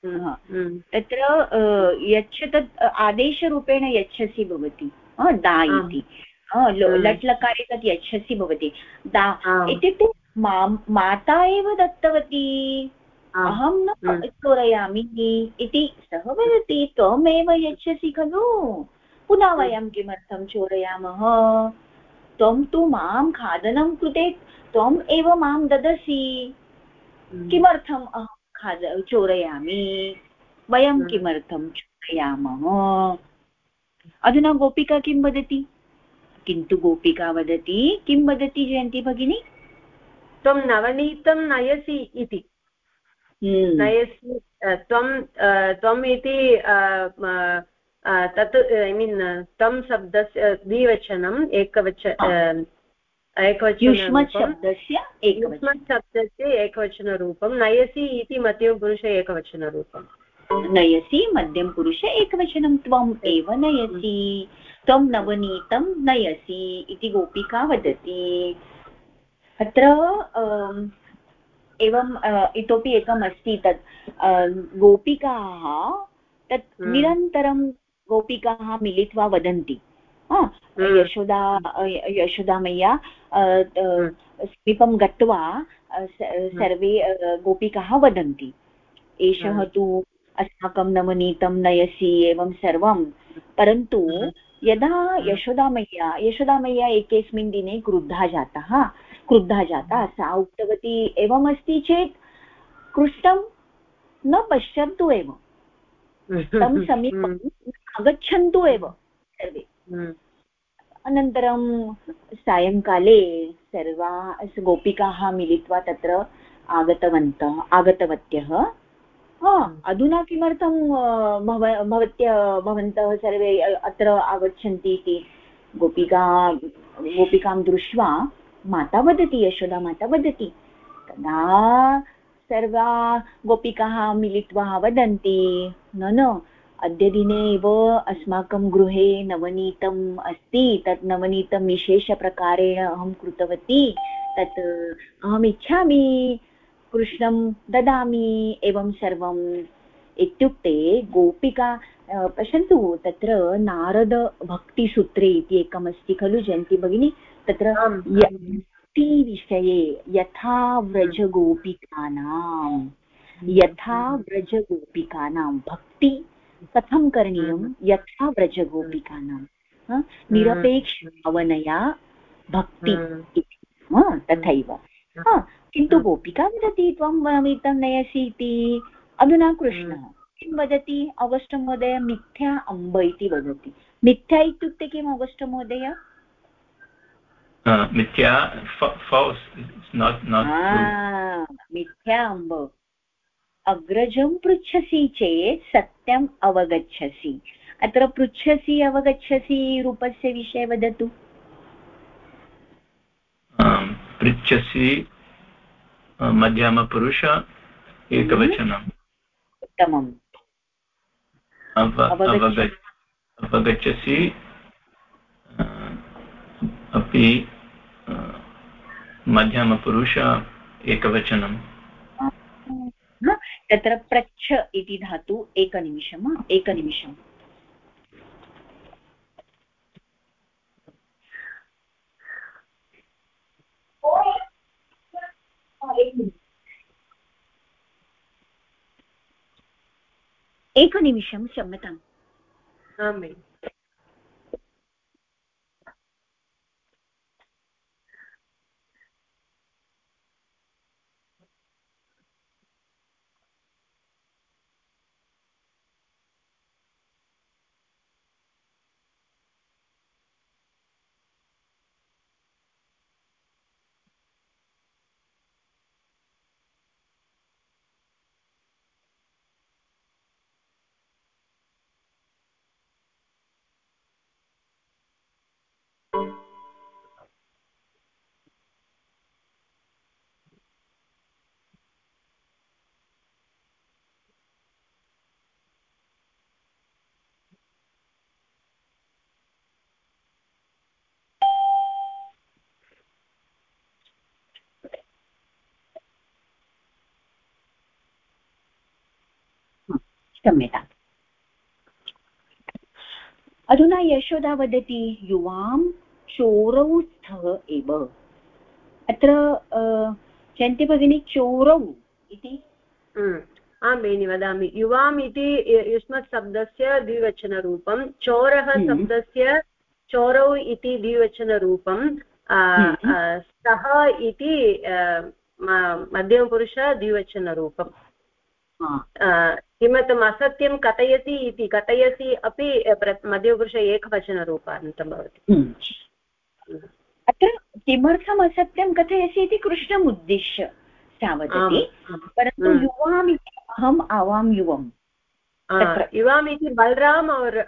हम्म। तत्र यच्छ तत् आदेशरूपेण यच्छसि भवति। दा इति। हम्म। लट् लकारे तत् यच्छसि भवति। दा इत्युक्ते माता एव दत्तवती। अहं न हम्म। चोरयामि इति सः वदति त्वमेव यच्छसि खलु। पुनः हम्म। वयं किमर्थं चोरयामः? त्वं तु माँ खादनं कृते त्वम् एव माँ ददसि। हम्म। किमर्थम् अहं खाद चोरयामि? वयं किमर्थं चोरयामः? अधुना गोपिका किं वदति? किन्तु गोपिका वदति किं वदति जयन्ती भगिनी? त्वं नवनीतं नयसि इति। हम्म। नयसि त्वं त्वम् इति तत् ऐ मीन् तं शब्दस्य द्विवचनम् एकवच एकवचनशब्दस्य शब्दस्य एकवचनरूपं नयसि इति मध्यमपुरुष एकवचनरूपम्। नयसि मध्यमपुरुष एकवचनं त्वम् एव नयसि त्वं नवनीतं नयसि इति गोपिका वदति। अत्र एवं इतोपि एकम् अस्ति तत् गोपिकाः तत् हम्म। निरन्तरं गोपिकाः मिलित्वा वदन्ति। हम्म। यशोदा यशोदामय्या हम्म। समीपं गत्वा सर्वे गोपिकाः वदन्ति। एषः तु अस्माकं नवनीतं नयसि एवं सर्वं। परन्तु यदा यशोदामय्या यशोदामय्या एकस्मिन् दिने क्रुद्धा जातः क्रुद्धा जाता। सा उक्तवती एवमस्ति चेत् कृष्णं न पश्यन्तु एव। तं समीपम् आगच्छन्तु एव। सर्वे। अनन्तरं सायङ्काले सर्वा गोपिकाः मिलित्वा तत्र आगतवन्तः आगतवत्यः। अधुना किमर्थं भव भवत्य भवन्तः सर्वे अत्र आगच्छन्ति इति गोपिका गोपिकां दृष्ट्वा माता वदति, यशोदा माता वदति. तदा सर्वा गोपिकाः मिलित्वा वदन्ति, न न, अद्य दिने एव अस्माकं गृहे नवनीतम् अस्ति, तत् नवनीतं विशेषप्रकारेण अहं कृतवती, तत् अहमिच्छामि कृष्णं ददामि, एवं सर्वम्. इत्युक्ते गोपिका पश्यन्तु तत्र नारदभक्तिसूत्रे इति एकमस्ति खलु जयन्ति भगिनी? तत्र भक्तिविषये यथा व्रजगोपिकानां यथा व्रजगोपिकानां भक्ति कथं करणीयं? यथा व्रजगोपिकानां निरपेक्षभावनया भक्ति इति। तथैव। किन्तु गोपिका वदति त्वं वनमितं नयसि इति। अधुना कृष्णः। किं वदति? अगस्ट् महोदय मिथ्या अम्ब इति वदति. मिथ्या इत्युक्ते किम् अगस्ट् महोदय मिथ्या मिथ्या अम्ब. अग्रजं पृच्छसि चेत् सत्यम् अवगच्छसि. अत्र पृच्छसि अवगच्छसि रूपस्य विषये वदतु. पृच्छसि मध्यमपुरुष एकवचनम् उत्तमम्. अवगच्छसि अपि मध्यमपुरुष एकवचनम् तत्र प्रच्छ इति धातु एकनिमिषम् एकनिमिषम् एकनिमिषं क्षम्यताम्। आम् क्षम्यताम् अधुना यशोदा वदति युवां चोरौ स्थः एव। अत्र जयन्ति भगिनी चोरौ इति? आं बेनि वदामि। युवाम् इति युष्मत् शब्दस्य द्विवचनरूपं चोरः शब्दस्य चोरौ इति द्विवचनरूपं सः इति मध्यमपुरुष द्विवचनरूपम् किमर्थम् असत्यं कथयति इति कथयति अपि मध्यपुरुष एकवचनरूपान्तं भवति। हम्म। अत्र किमर्थम् असत्यं कथयसि इति कृष्णम् उद्दिश्य सा वदति परन्तु हम्म। युवाम् इति अहम् आवां युवम् युवाम् इति बलराम् और्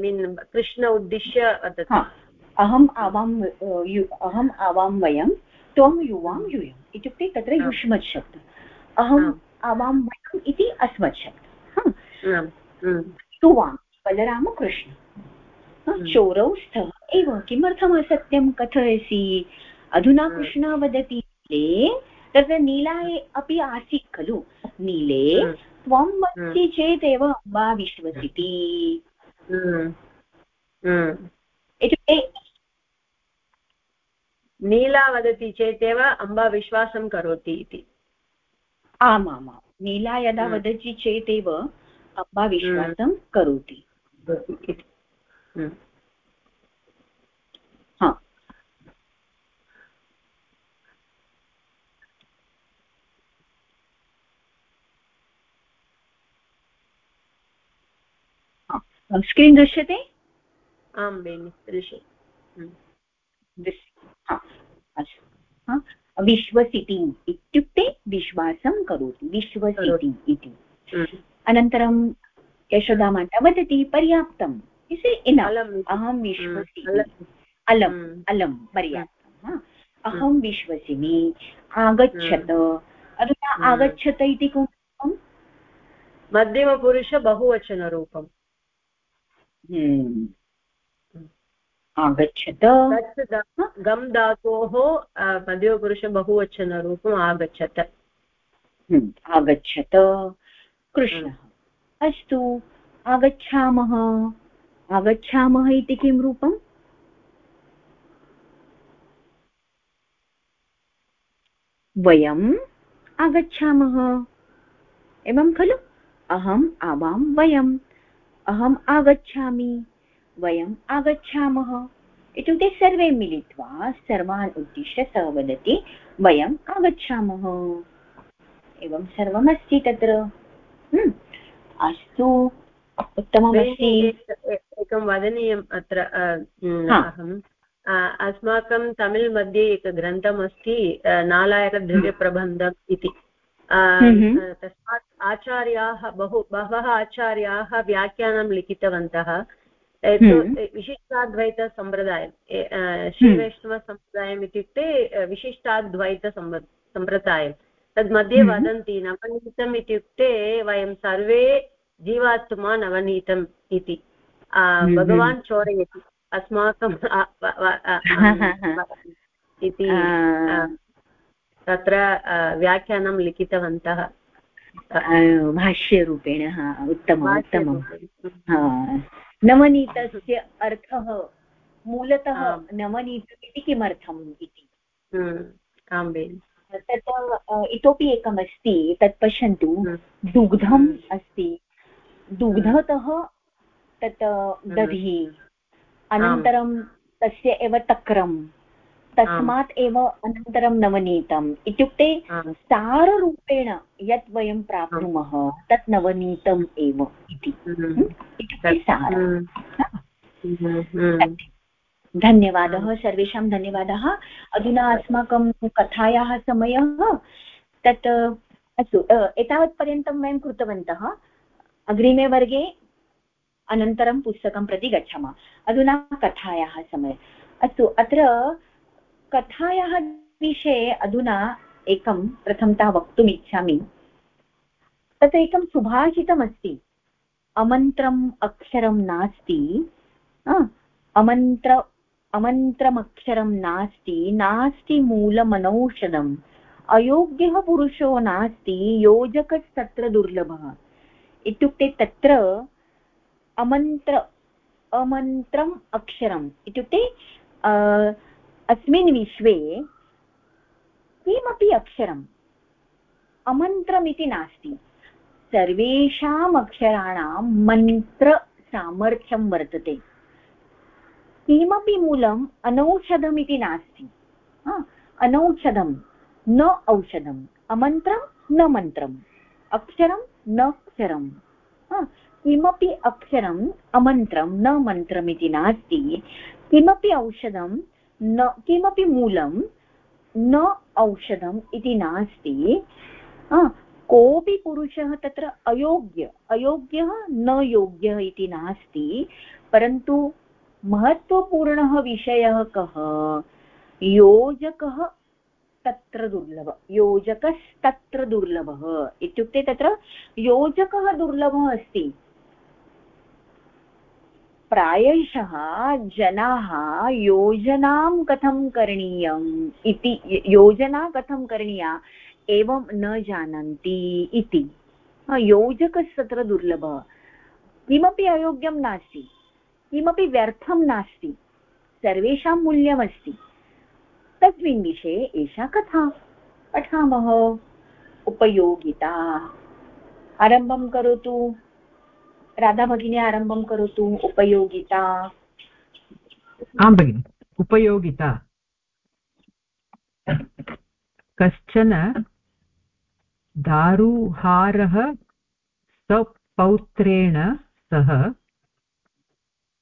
मीन् कृष्ण उद्दिश्य वदति। अहम् आवां अहम् आवां वयं त्वं युवां यूयम्। इत्युक्ते तत्र युष्मत् शब्दः। अहम् आवां वयम् इति अस्मत् शब्दः सुवां बलरामकृष्ण चोरौ स्थः एव। किमर्थम् असत्यं कथयसि? अधुना कृष्णः वदति तत्र नीलाये अपि आसीत् खलु। नीले त्वं वदति चेदेव अम्बा विश्वसिति। इत्युक्ते नीला वदति चेदेव अम्बा विश्वासं करोति इति। आमामां। नीला यदा हम्म। वदति चेदेव अम्बा विश्वासं हम्म। करोति। हम्म। स्क्रीन् दृश्यते? आं बेनि दृश्यते। अस्तु। विश्वसितिम् इत्युक्ते विश्वासं करोति विश्वसितिम् इति। अनन्तरं यशोदामाता वदति पर्याप्तम् अहं विश्वसिमि अलम्। अलं पर्याप्तम् अहं विश्वसिमि आगच्छत। अधुना आगच्छत इति कोन मध्यमपुरुष बहुवचनरूपम्। आगच्छत। दा- गम् धातोः मध्यमपुरुष बहुवचनरूपम् आगच्छत। हम्म, आगच्छत। कृष्णः अस्तु आगच्छामः। आगच्छामः इति किं रूपम्? वयम् आगच्छामः। एवं खलु? अहम् आवां वयम्। अहम् आगच्छामि। वयम् आगच्छामः। इत्युक्ते सर्वे मिलित्वा सर्वान् उद्दिश्य सः वदति वयम् आगच्छामः। एवं सर्वमस्ति तत्र। हम्म, अस्तु। उत्तममस्ति। एकं वदनीयम् अत्र अहम्। अस्माकं तमिळ् मध्ये एकः ग्रन्थमस्ति नालायकद्रव्यप्रबन्धम् इति। तस्मात् आचार्याः बहु बहवः आचार्याः व्याख्यानं लिखितवन्तः। विशिष्टाद्वैतसम्प्रदायं श्रीवैष्णवसम्प्रदायम् इत्युक्ते विशिष्टाद्वैतसम्प्र सम्प्रदायं तद् मध्ये हम्म। वदन्ति नवनीतम् इत्युक्ते वयं सर्वे जीवात्मा नवनीतम् इति। हम्म। भगवान् चोरयति। अस्माकं इति तत्र व्याख्यानं लिखितवन्तः। भाष्यरूपेण उत्तमम् उत्तमं। हा। नवनीतस्य अर्थः मूलतः नवनीत इति किमर्थम् इति? हम्म, तत् इतोपि एकमस्ति तत् पश्यन्तु। हम्म, दुग्धम् हम्म। अस्ति। दुग्धतः तत् दधि। अनन्तरं तस्य एव तक्रं तस्मात् एव अनन्तरं नवनीतम्। इत्युक्ते साररूपेण यत् वयं प्राप्नुमः तत् नवनीतम् एव इति। इत्युक्ते सार। हम्म, हम्म, हम्म, धन्यवादः सर्वेषां धन्यवादः। अधुना अस्माकं कथायाः समयः। तत् अस्तु एतावत्पर्यन्तं वयं कृतवन्तः। अग्रिमे वर्गे अनन्तरं पुस्तकं प्रति गच्छामः। अधुना कथायाः समयः। अस्तु अत्र कथायाः विषये अधुना एकं प्रथमतः वक्तुम् इच्छामि। तत् एकं सुभाषितमस्ति। अमन्त्रम् अक्षरं नास्ति। अमन्त्र अमन्त्रमक्षरं नास्ति। नास्ति मूलमनौषधम्। अयोग्यः पुरुषो नास्ति। योजकस्तत्र दुर्लभः। इत्युक्ते तत्र अमन्त्र, अमन्त्रम् अक्षरम्। इत्युक्ते अस्मिन् विश्वे किमपि अक्षरम् अमन्त्रमिति नास्ति। सर्वेषाम् अक्षराणां मन्त्रसामर्थ्यं वर्तते। किमपि मूलम् अनौषधमिति नास्ति। अनौषधं, न औषधम् अमन्त्रं, न मन्त्रम्, अक्षरं, न क्षरं किमपि अक्षरम् अमन्त्रं, न मन्त्रमिति नास्ति। किमपि औषधं न, किमपि मूलं न औषधम् इति नास्ति। कोऽपि पुरुषः तत्र अयोग्य, अयोग्यः न योग्यः इति नास्ति। परन्तु महत्त्वपूर्णः विषयः कः? योजकः तत्र दुर्लभ, योजकस्तत्र दुर्लभः। इत्युक्ते तत्र योजकः दुर्लभः अस्ति। प्रायशः जनाः योजनां कथं करणीयम् इति, योजना कथं करणीया एवं न जानन्ति इति। योजकस्तत्र दुर्लभः। किमपि अयोग्यं नास्ति। किमपि व्यर्थं नास्ति। सर्वेषां मूल्यमस्ति। तस्मिन् विषये एषा कथा पठामः। उपयोगिता। आरम्भं करोतु। राधा भगिनी आरम्भं करोतु, उपयोगिता। आं भगिनि, उपयोगिता। कश्चन दारुहारः स्वपौत्रेण सह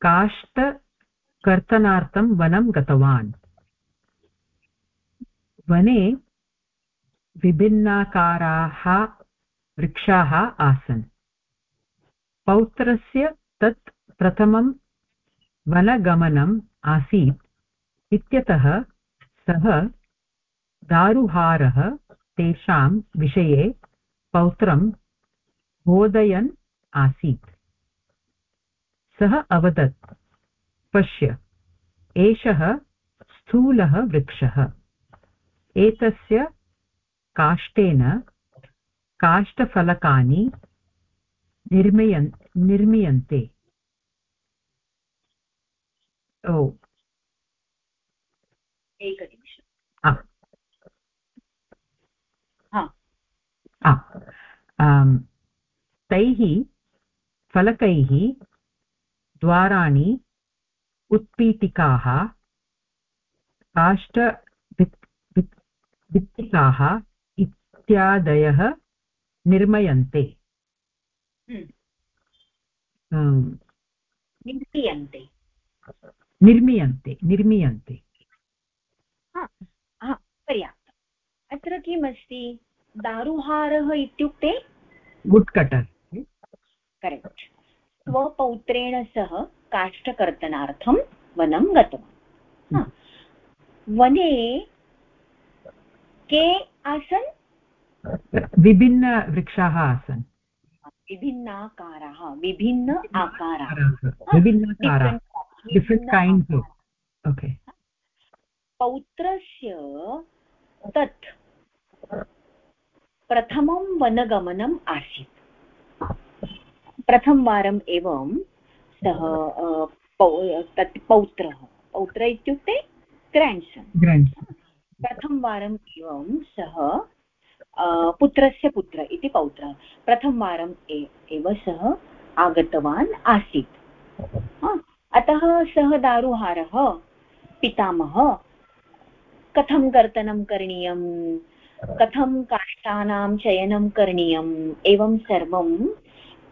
काष्ठकर्तनार्थं वनं गतवान्। वने विभिन्नाकाराः वृक्षाः आसन्। पौत्रस्य तत् प्रथमं वनगमनम् आसीत् इत्यतः सः दारुहारः तेषां विषये पौत्रं बोधयन् आसीत्। सः अवदत्, पश्य, एषः स्थूलः वृक्षः। एतस्य काष्ठेन काष्ठफलकानि निर्मीयन् निर्मीयन्ते ओ एकनिमिषम् तैः फलकैः द्वाराणि उत्पीठिकाः काष्ठ भित्तिकाः इत्यादयः निर्मयन्ते निर्मीयन्ते निर्मीयन्ते निर्मीयन्ते पर्याप्तम् अत्र किम् अस्ति दारुहारः इत्युक्ते? वुड् कटर् करेक्ट् स्वपौत्रेण सह काष्ठकर्तनार्थं वनं गतवान् वने के आसन्? विभिन्नवृक्षाः आसन्. विभिन्नाकाराः विभिन्न आकाराः। विभिन्नाकाराः डिफ्रेण्ट् कैण्ड्स् ओके पौत्रस्य तत् प्रथमं वनगमनम् आसीत्। प्रथमवारम् एवं सः तत् पौत्रः। पौत्र इत्युक्ते ग्राण्ड्सन् प्रथमवारम् एवं सः पुत्रस्य पुत्र इति पौत्रः। प्रथमवारम् एव सः आगतवान् आसीत्। अतः सः दारुहारः पितामहः कथं कर्तनं करणीयं कथं काष्ठानां चयनं करणीयम् एवं सर्वम्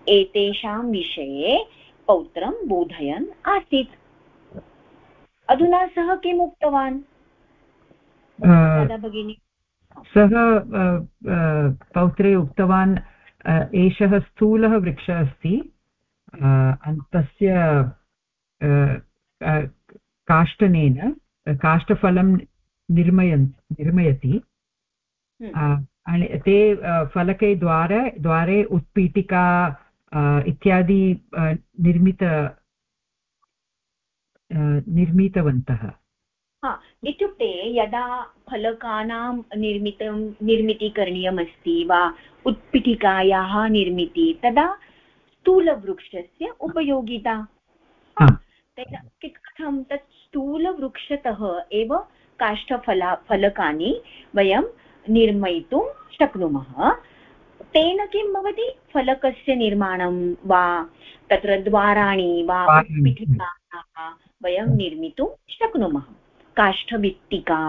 एतेषां विषये पौत्रं बोधयन् आसीत्। अधुना सः किम् उक्तवान्? भगिनी। सः पौत्रे उक्तवान् एषः स्थूलः वृक्षः अस्ति तस्य काष्ठनेन काष्ठफलं निर्मयन् निर्मयति हम्म। ते फलके द्वारे द्वारे उत्पीठिका इत्यादि निर्मित निर्मितवन्तः इत्युक्ते यदा फलकानां निर्मितं निर्मिति करणीयमस्ति वा उत्पीठिकायाः निर्मिति तदा स्थूलवृक्षस्य उपयोगिता। कथं तत् स्थूलवृक्षतः एव काष्ठफला फलकानि वयं निर्मयितुं शक्नुमः? तेन किं भवति? फलकस्य निर्माणं वा तत्र द्वाराणि वा उत्पीठिकाः वयं निर्मितुं शक्नुमः। काष्ठभित्तिका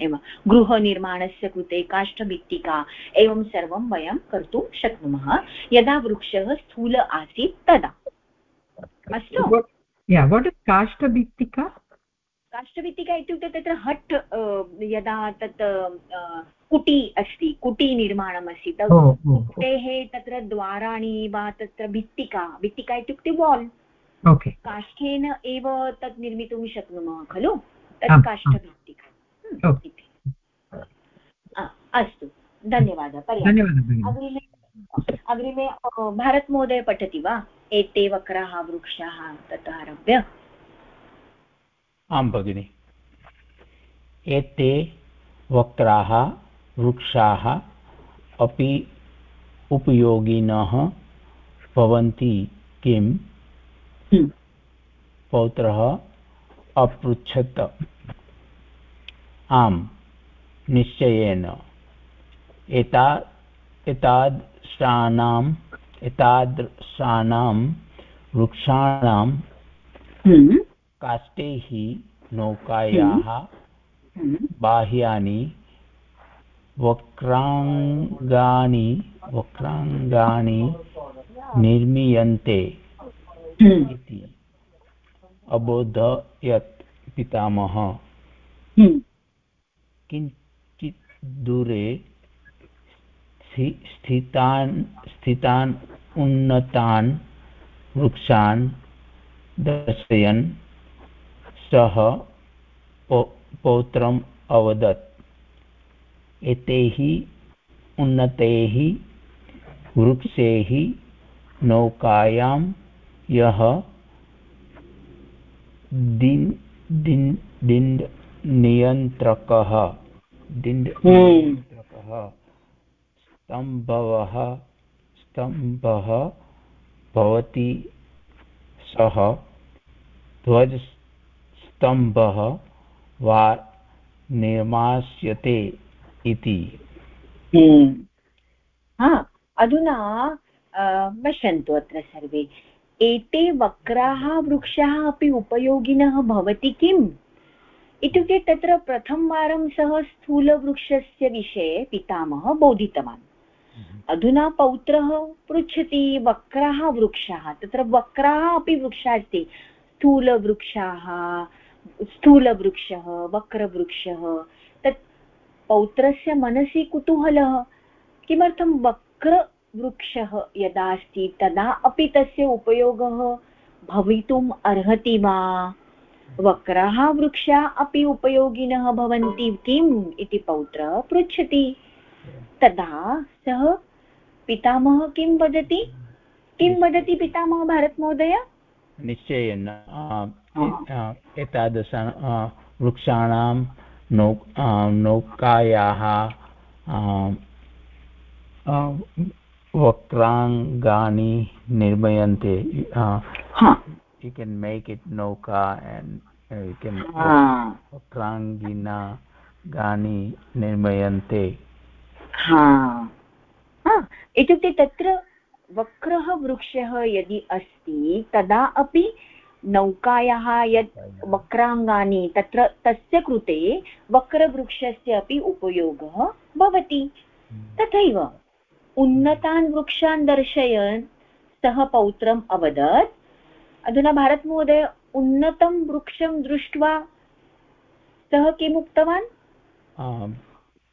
एव गृहनिर्माणस्य कृते काष्ठभित्तिका एवं सर्वं वयं कर्तुं शक्नुमः। यदा वृक्षः स्थूल आसीत् तदा। अस्तु। काष्ठभित्तिका? काष्ठभित्तिका इत्युक्ते तत्र हट् यदा तत् कुटी अस्ति कुटी निर्माणमस्ति कुटेः तत्र द्वाराणि वा तत्र भित्तिका भित्तिका इत्युक्ते वाल्। काष्ठेन एव तत् निर्मितुं शक्नुमः खलु? तत् काष्ठभित्तिका अस्तु धन्यवादः अग्रिमे अग्रिमे भारतमहोदय पठति वा? एते वक्राः वृक्षाः ततः आरभ्य। आं भगिनि। एते वक्राः वृक्षाः अपि उपयोगिनः भवन्ति किम्? हम्म। पौत्रः अपृच्छत्। आम् निश्चयेन एता एतादृशानाम् एतादृशानां वृक्षाणां हम्म। काष्ठैः नौकायाः हम्म। बाह्यानि वक्राङ्गानि वक्राङ्गानि निर्मीयन्ते हम्म। इति अबोधयत् पितामहः। किञ्चित् दूरे स्थितान् स्थितान्, उन्नतान्, वृक्षान्, दर्शयन् सः पौत्रम्, अवदत्। एतैः उन्नतैः वृक्षैः नौकायां यः दिन, दिन् दिण्ड् नियन्त्रकः। दिण्ड् हम्म। स्तम्भवः स्तम्भः भवति सः। ध्वजस्तम्भः वा निर्मास्यते इति। हम्म। अधुना पश्यन्तु अत्र सर्वे। एते वक्राः वृक्षाः अपि उपयोगिनः भवति किम्? इत्युक्ते तत्र प्रथमवारं सः स्थूलवृक्षस्य विषये पितामहः बोधितवान्। अधुना पौत्रः पृच्छति वक्राः वृक्षाः। तत्र वक्राः अपि वृक्षाः अस्ति। स्थूलवृक्षाः स्थूलवृक्षः वक्रवृक्षः। तत् पौत्रस्य मनसि कुतूहलः? किमर्थं वक्रवृक्षः यदा अस्ति तदा अपि तस्य उपयोगः भवितुम् अर्हति वा? वक्राः वृक्षा अपि उपयोगिनः भवन्ति किम् इति पौत्रः पृच्छति। तदा सः पितामहः किं वदति? किं वदति पितामहः भारतमहोदय? निश्चयेन एतादृश वृक्षाणां नौ नौकायाः वक्राङ्गानि निर्मयन्ते। You can make it nauka and uh, you can वक्राङ्गिना गानि निर्मयन्ते इत्युक्ते तत्र वक्रः वृक्षः यदि अस्ति तदा अपि नौकायाः यत् वक्राङ्गानि तत्र तस्य कृते वक्रवृक्षस्य अपि उपयोगः भवति। तथैव उन्नतान् वृक्षान् दर्शयन् सः पौत्रम् अवदत् अधुना भारतमहोदय उन्नतं वृक्षं दृष्ट्वा सः किम् उक्तवान्?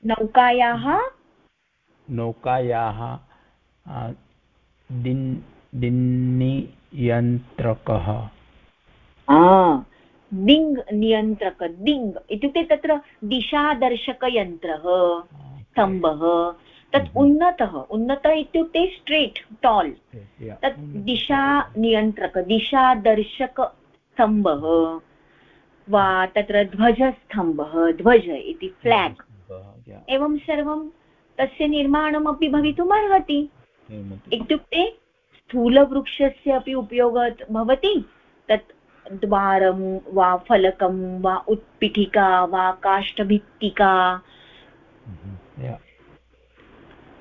नौकायाः? नौकायाः दिन् दिन्नियन्त्रकः। दिङ् नियन्त्रक दिङ् इत्युक्ते तत्र दिशादर्शकयन्त्रः स्तम्भः तत् हम्म। उन्नतः उन्नतः इत्युक्ते स्ट्रेट् टाल्। तत् दिशा नियन्त्रक दिशादर्शकस्तम्भः वा तत्र ध्वजस्तम्भः ध्वज इति फ्लाग् एवं सर्वं तस्य निर्माणमपि भवितुम् अर्हति इत्युक्ते स्थूलवृक्षस्य अपि उपयोगः भवति। तत् द्वारं वा फलकं वा उत्पीठिका वा काष्ठभित्तिका।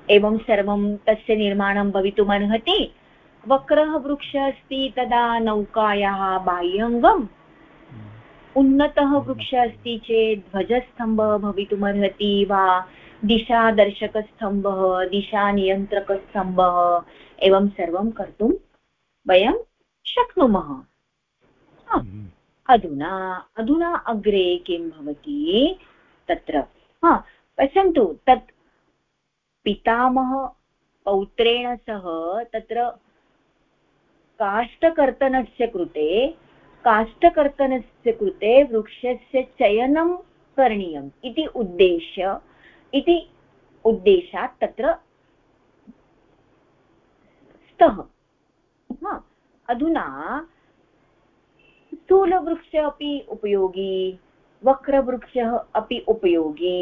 एवं सर्वं तस्य निर्माणं भवितुमर्हति। वक्रः वृक्षः अस्ति तदा नौकायाः बाह्यङ्गम् उन्नतः वृक्षः अस्ति चेत् ध्वजस्तम्भः भवितुमर्हति वा दिशादर्शकस्तम्भः दिशानियन्त्रकस्तम्भः एवं सर्वं कर्तुं वयं शक्नुमः। अधुना अधुना अग्रे किं भवति? तत्र हा पश्यन्तु तत् पितामह पौत्रेण सह तत्र काष्ठकर्तनस्य कृते काष्ठकर्तनस्य कृते वृक्षस्य चयनं करणीयम् इति उद्देश्य, इति उद्देशात् तत्र स्तः। अधुना स्थूलवृक्षः अपि उपयोगी, वक्रवृक्षः अपि उपयोगी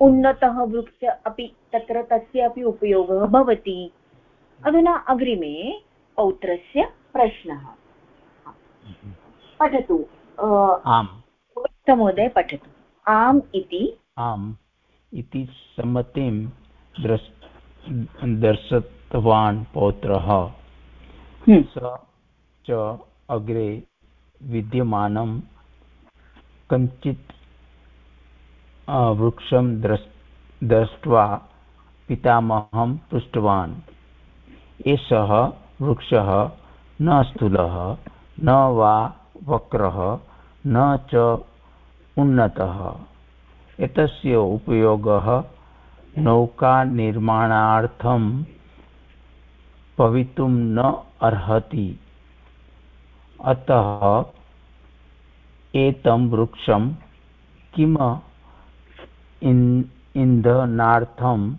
उन्नतः वृक्ष अपि तत्र तस्य अपि उपयोगः भवति। अधुना अग्रिमे पौत्रस्य प्रश्नः। पठतु महोदय पठतु। आम् इति? आम् इति सम्मतिं द्रस् दर्शितवान् पौत्रः। हम्म। स च अग्रे विद्यमानं कञ्चित् वृक्षं द्रस् दृष्ट्वा पितामहं पृष्टवान्। एषः वृक्षः न स्थूलः, न वा वक्रः, न च उन्नतः। एतस्य उपयोगः नौकानिर्माणार्थं भवितुं न अर्हति। अतः एतं वृक्षं किम इन्धनार्थं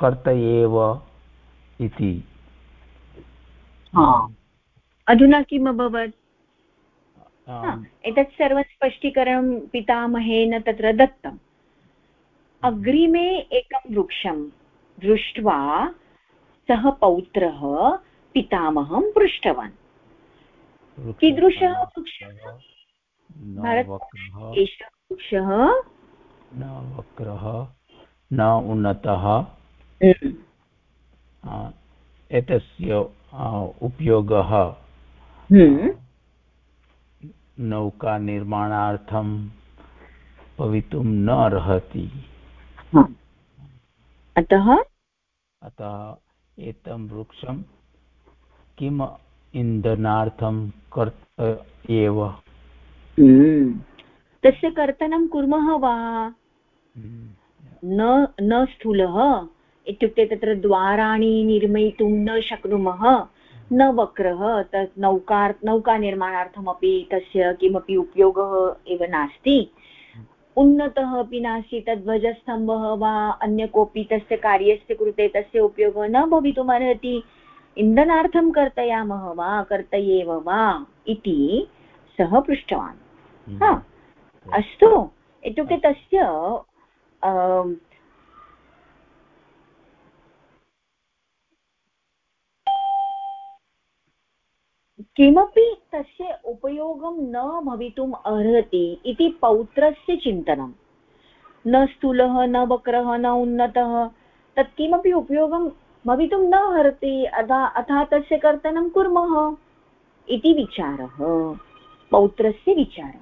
कर्तयेव इति। अधुना किम् अभवत्? एतत् सर्वं स्पष्टीकरणं पितामहेन तत्र दत्तम्। अग्रिमे एकं वृक्षं दृष्ट्वा सः पौत्रः पितामहं पृष्टवान्। कीदृशः वृक्षः? एषः वृक्षः न वक्रः न उन्नतः। एतस्य उपयोगः हम्म। नौकानिर्माणार्थं भवितुं न अर्हति अतः अतः एतं वृक्षं किम् इन्धनार्थं कर्त एव हम्म। तस्य कर्तनं कुर्मः वा न न स्थूलः इत्युक्ते तत्र द्वाराणि निर्मयितुं न शक्नुमः न वक्रः तत् नौका नौकानिर्माणार्थमपि तस्य किमपि उपयोगः एव नास्ति। उन्नतः अपि नास्ति तद्ध्वजस्तम्भः वा अन्य कोऽपि तस्य कार्यस्य कृते तस्य उपयोगः न भवितुमर्हति इन्धनार्थं कर्तयामः वा कर्तयेव वा इति सः पृष्टवान्। हा अस्तु इत्युक्ते तस्य किमपि तस्य उपयोगं न भवितुम् अर्हति इति पौत्रस्य चिन्तनं न स्थूलः, न वक्रः, न उन्नतः, तत् किमपि उपयोगं भवितुं न अर्हति अतः अतः तस्य कर्तनं कुर्मः इति विचारः। पौत्रस्य विचारः।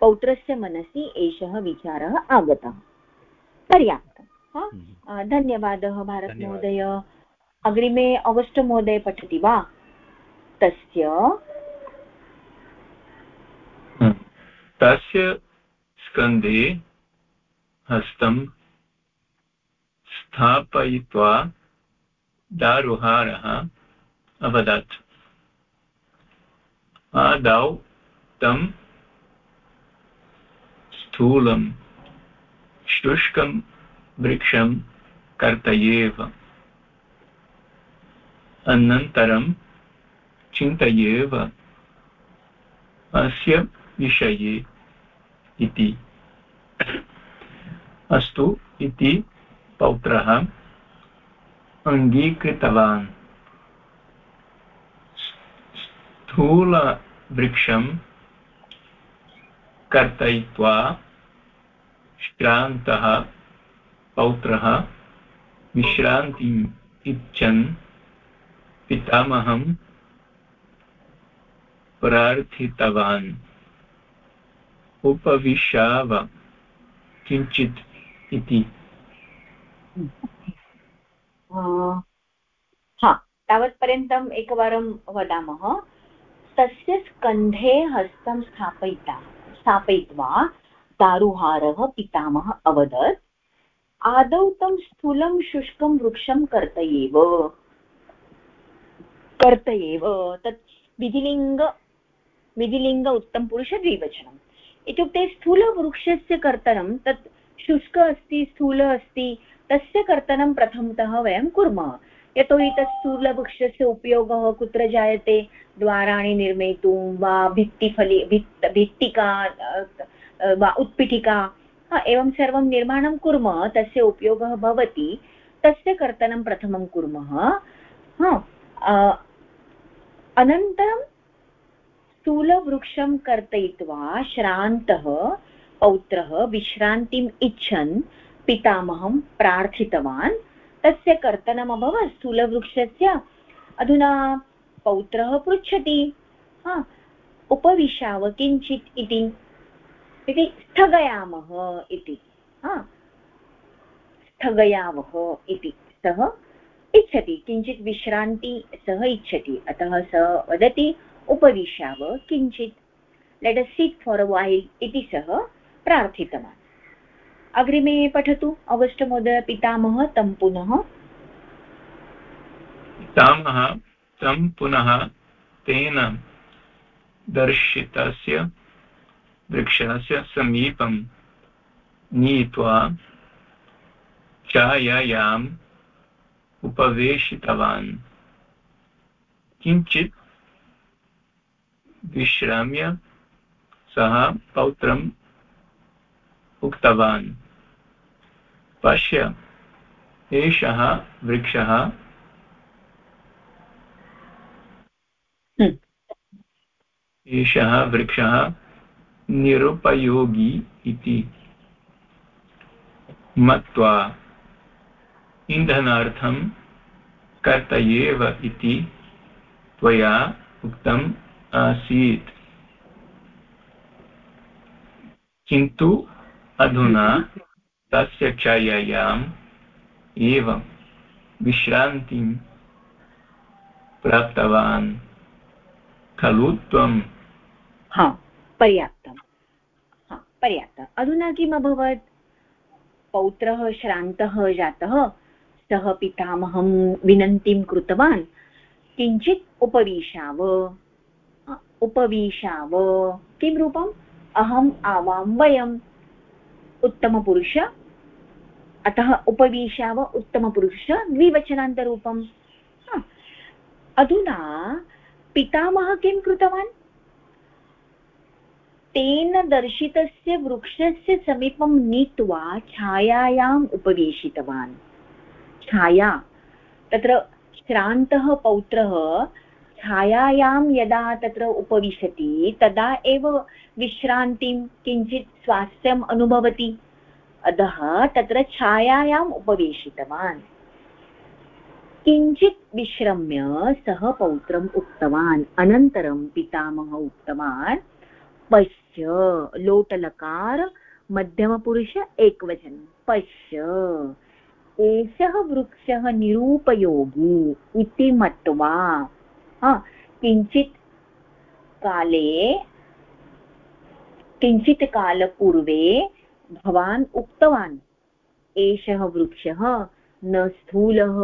पौत्रस्य मनसि एषः विचारः आगतः। पर्याप्तं हम्म। धन्यवादः भारतमहोदय। अग्रिमे अगस्ट् महोदय पठति वा? तस्य हम्म। तस्य स्कन्धे हस्तं स्थापयित्वा दारुहारः अवदत्। आदौ तं स्थूलं शुष्कं वृक्षं कर्तयेव। अनन्तरं चिन्तयेव अस्य विषये इति। अस्तु इति पौत्रः अङ्गीकृतवान्। स्थूलवृक्षं कर्तयित्वा श्रान्तः पौत्रः विश्रान्तिम् इच्छन् पितामहं प्रार्थितवान्। उपविशाव, किञ्चित् इति। हा, तावत्पर्यन्तम् एकवारं वदामः। तस्य स्कन्धे हस्तं स्थापयिता, स्थापयित्वा दारुहारः पितामह अवदत्। आदौ तं स्थूलं शुष्कं वृक्षं कर्तयेव। कर्तयेव। तत् विधिलिङ्ग विधिलिङ्ग उत्तमपुरुषद्विवचनम् इत्युक्ते स्थूलवृक्षस्य कर्तनं, तत् शुष्क अस्ति, स्थूल अस्ति, तस्य कर्तनं प्रथमतः वयं कुर्मः। यतोहि तत् स्थूलवृक्षस्य उपयोगः कुत्र जायते? द्वाराणि निर्मेतुं वा भित्तिफलि भित् भित्तिका वा उत्पीठिका। एवं सर्वं निर्माणं कुर्मः, तस्य उपयोगः भवति। तस्य कर्तनं प्रथमं कुर्मः। अनन्तरं स्थूलवृक्षं कर्तयित्वा श्रान्तः पौत्रः विश्रान्तिम् इच्छन्, पितामहं प्रार्थितवान्। तस्य कर्तनम् अभवत् स्थूलवृक्षस्य अधुना पौत्रः पृच्छति। उपविशाव किञ्चित् इति। इति स्थगयामः इति। स्थगयावः इति। सः इच्छति, किञ्चित् विश्रान्ति सः इच्छति। अतः सः वदति, उपविशाव किञ्चित्। Let a seat for a while इति सः प्रार्थितवान्। अग्रिमे पठतु अगस्ट् महोदय पितामहः, तं पुनः। पितामहः, तं पुनः तेन दर्शितस्य वृक्षस्य समीपं नीत्वा छायायाम् उपवेशितवान् किञ्चित् विश्राम्य सः पौत्रम् उक्तवान् पश्य एषः वृक्षः हम्म। एषः वृक्षः निरुपयोगी इति। मत्वा इन्धनार्थं कर्तयेव इति त्वया उक्तम् आसीत्। किन्तु अधुना तस्य छायायाम् एव विश्रान्तिं प्राप्तवान्। खलु त्वम् हा। पर्याप्तं हा, पर्याप्तम्। अधुना किम् अभवत्? पौत्रः, श्रान्तः जातः, सः पितामहं विनन्तिं कृतवान्। किञ्चित् उपविशाव। उपविशाव। किं रूपम्? अहम् आवां वयम्। उत्तमपुरुष। अतः उपविशाव, उत्तमपुरुष, द्विवचनान्तरूपम्। अधुना पितामहः किं कृतवान्? तेन दर्शितस्य वृक्षस्य समीपं नीत्वा छायायाम् उपवेशितवान्। छाया, तत्र श्रान्तः पौत्रः छायायां यदा तत्र उपविशति, तदा एव विश्रान्तिं किञ्चित् स्वास्थ्यम् अनुभवति। अतः तत्र छायायाम् उपवेशितवान्। किञ्चित् विश्रम्य सः पौत्रम् उक्तवान्। अनन्तरं पितामहः उक्तवान् पश्य लोटलकार, मध्यमपुरुष एकवचन। पश्य। एषः वृक्षः निरूपयोगी इति मत्वा किञ्चित् काले, किञ्चित् कालपूर्वे भवान् उक्तवान्, एषः वृक्षः न स्थूलः,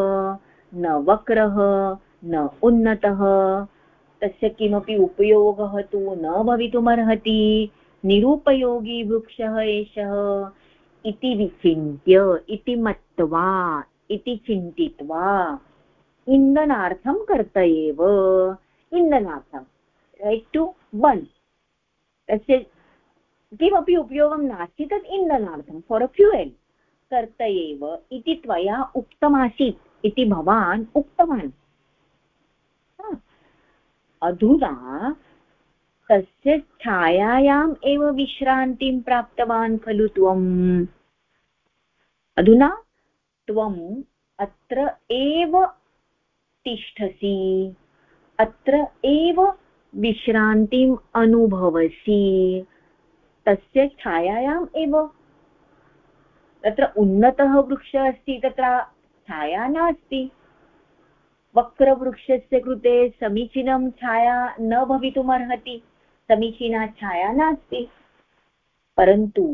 न वक्रः, न उन्नतः। तस्य किमपि उपयोगः तु न भवितुमर्हति। निरुपयोगी वृक्षः एषः। इति विचिन्त्य, इति मत्वा, इति चिन्तित्वा, इन्धनार्थं कर्त एव। इन्धनार्थं। रैट् टु बन् तस्य किमपि उपयोगं नास्ति तत् इन्धनार्थं। फार् अ फ्यूयल् कर्त एव। इति त्वया उक्तमासीत्। इति भवान् उक्तवान्। अधुना तस्य छायायाम् एव विश्रान्तिं प्राप्तवान् खलु त्वम्। अधुना त्वम् अत्र एव तिष्ठसि, अत्र एव विश्रान्तिम् अनुभवसि, तस्य छायायाम् एव। तत्र उन्नतः वृक्षः अस्ति, तत्र छाया नास्ति। वक्रवृक्षस्य कृते समीचीनं छाया न भवितुमर्हति। समीचीना छाया नास्ति। परन्तु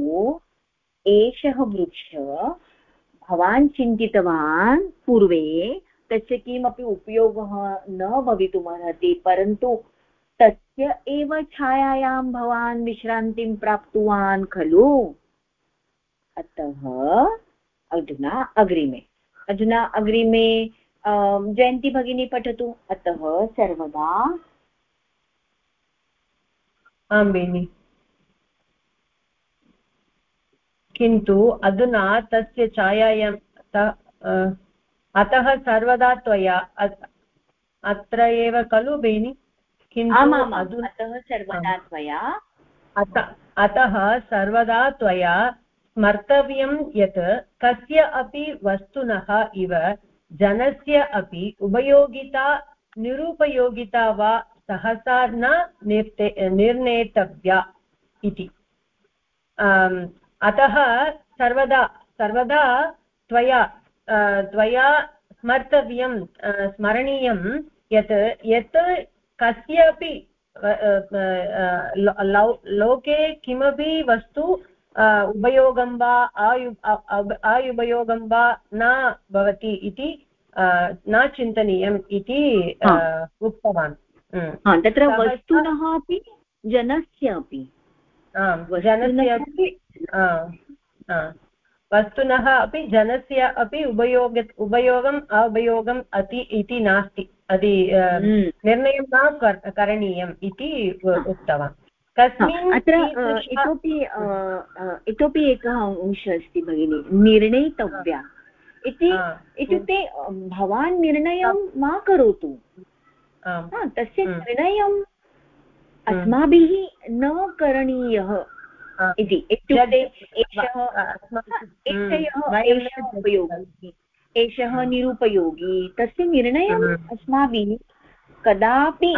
एषः वृक्ष भवान् चिन्तितवान् पूर्वे तस्य किमपि उपयोगः न भवितुमर्हति, परन्तु तस्य एव छायायां भवान् विश्रान्तिं प्राप्तवान् खलु। अतः अधुना अग्रिमे। अधुना अग्रिमे जयन्ती भगिनी पठतु अतः सर्वदा। आं बेनि किन्तु अधुना तस्य छायायां अतः सर्वदा त्वया अत्र एव खलु बेनि किन्तु अतः सर्वदा त्वया। अतः सर्वदा त्वया स्मर्तव्यं यत् कस्य अपि वस्तुनः इव जनस्य अपि उपयोगिता, निरुपयोगिता वा सहसा न निर्ते, निर्णेतव्या इति। अतः सर्वदा सर्वदा त्वया त्वया स्मर्तव्यं स्मरणीयं यत् यत् कस्यापि लोके किमपि वस्तु उपयोगं वा आयु आयुपयोगं वा न भवति इति न चिन्तनीयम् इति उक्तवान्। तत्र वस्तुनः अपि जनस्य अपि। जनस्य अपि वस्तुनः अपि जनस्य अपि उपयोग उपयोगम् अवयोगम् अति इति नास्ति अति निर्णयं न करणीयम् इति उक्तवान्। अत्र इतोपि इतोपि एकः अंशः अस्ति भगिनि निर्णेतव्या इति इत्युक्ते भवान् निर्णयं मा करोतु? हा, तस्य हम्म. निर्णयं अस्माभिः न करणीयः इति। इत्युक्ते एषः न उपयोगी एषः निरुपयोगी तस्य निर्णयम् हम्म. अस्माभिः कदापि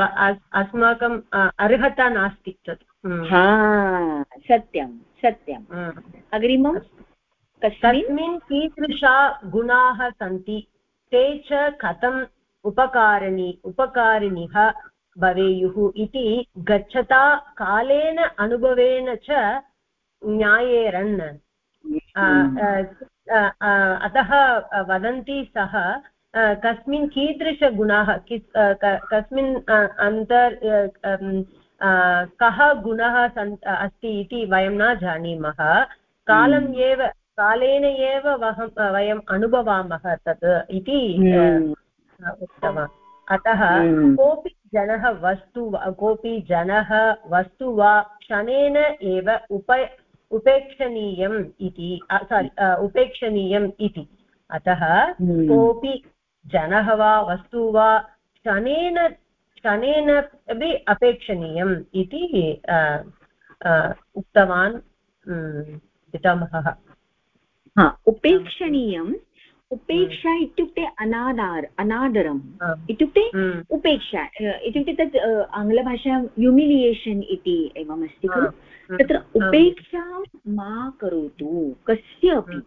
न अर्हता नास्ति तत्. हा सत्यं सत्यम्. अग्रिमं? कस्मिन्? कीदृशा गुणाः सन्ति ते च कथम् उपकारिणी उपकारिणिः भवेयुः इति गच्छता कालेन अनुभवेन च ज्ञायेरन् अतः वदन्ति सः कस्मिन् कीदृशगुणाः कस्मिन् अन्तर् कः गुणः सन् अस्ति इति वयं न जानीमः कालं हम्म. एव कालेन एव वहं वयम् अनुभवामः तत् इति हम्म. उक्तवान् अतः हम्म. कोऽपि जनः वस्तु कोऽपि जनः वस्तु वा क्षणेन एव उप उपेक्षणीयम् इति सारि उपेक्षणीयम् इति अतः. कोऽपि जनः वा वस्तु वा क्षणेन क्षणेन अपि अपेक्षणीयम् इति उक्तवान् पितामहः। हा उपेक्षणीयम्। उपेक्षा इत्युक्ते अनादार अनादरम्। इत्युक्ते. उपेक्षा इत्युक्ते तत् आङ्ग्लभाषायां ह्युमिलियेशन् इति एवमस्ति खलु? तत्र उपेक्षां मा करोतु। कस्य अपि।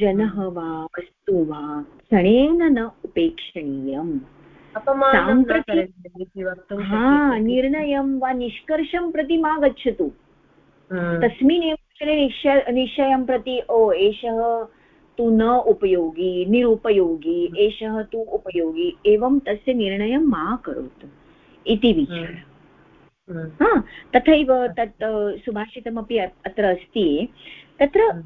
जनः वा वस्तु वा क्षणेन न उपेक्षणीयम् हा निर्णयं वा निष्कर्षं प्रति मा गच्छतु. तस्मिन्नेव क्षणे निश्चय निश्चयं प्रति ओ एषः तु न उपयोगी निरुपयोगी एषः तु उपयोगी एवं तस्य निर्णयं मा करोतु इति विचारः. हा। तथैव तत् सुभाषितमपि अत्र अस्ति। तत्र हम्म.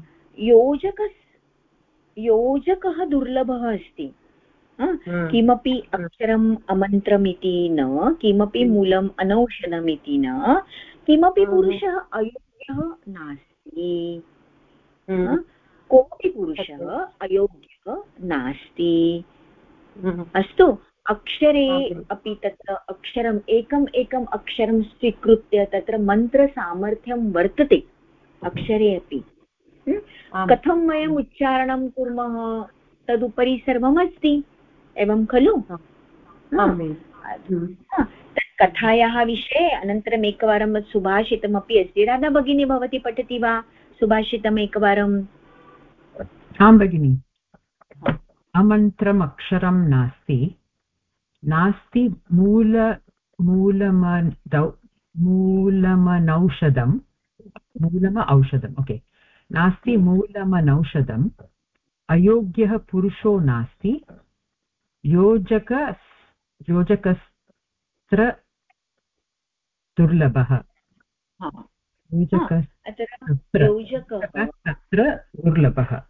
योजक दुर्लभः अस्ति? हम्म. किमपि अक्षरम् अमन्त्रमिति न किमपि मूलम् अनौषधमिति न किमपि हम्म. पुरुषः अयोग्यः नास्ति हम्म. कोऽपि पुरुषः अयोग्यः नास्ति हम्म. अस्तु अक्षरे अपि तत्र अक्षरम् एकम् एकम् अक्षरं स्वीकृत्य तत्र मन्त्रसामर्थ्यं वर्तते अक्षरे अपि. कथं वयम् उच्चारणं कुर्मः? तदुपरि सर्वमस्ति। एवं खलु. तत् कथायाः विषये अनन्तरम् एकवारं सुभाषितमपि अस्ति। राधा भगिनी भवती पठति वा? सुभाषितम् एकवारं। आं भगिनि। अमन्त्रम् अक्षरं नास्ति। नास्ति मूल मूलमदौ मूलमनौषधं। मूलम औषधम् ओके। नास्ति मूलमनौषधम् अयोग्यः पुरुषो नास्ति योजक योजकस्त्र दुर्लभः. योजकस्त्र दुर्लभः।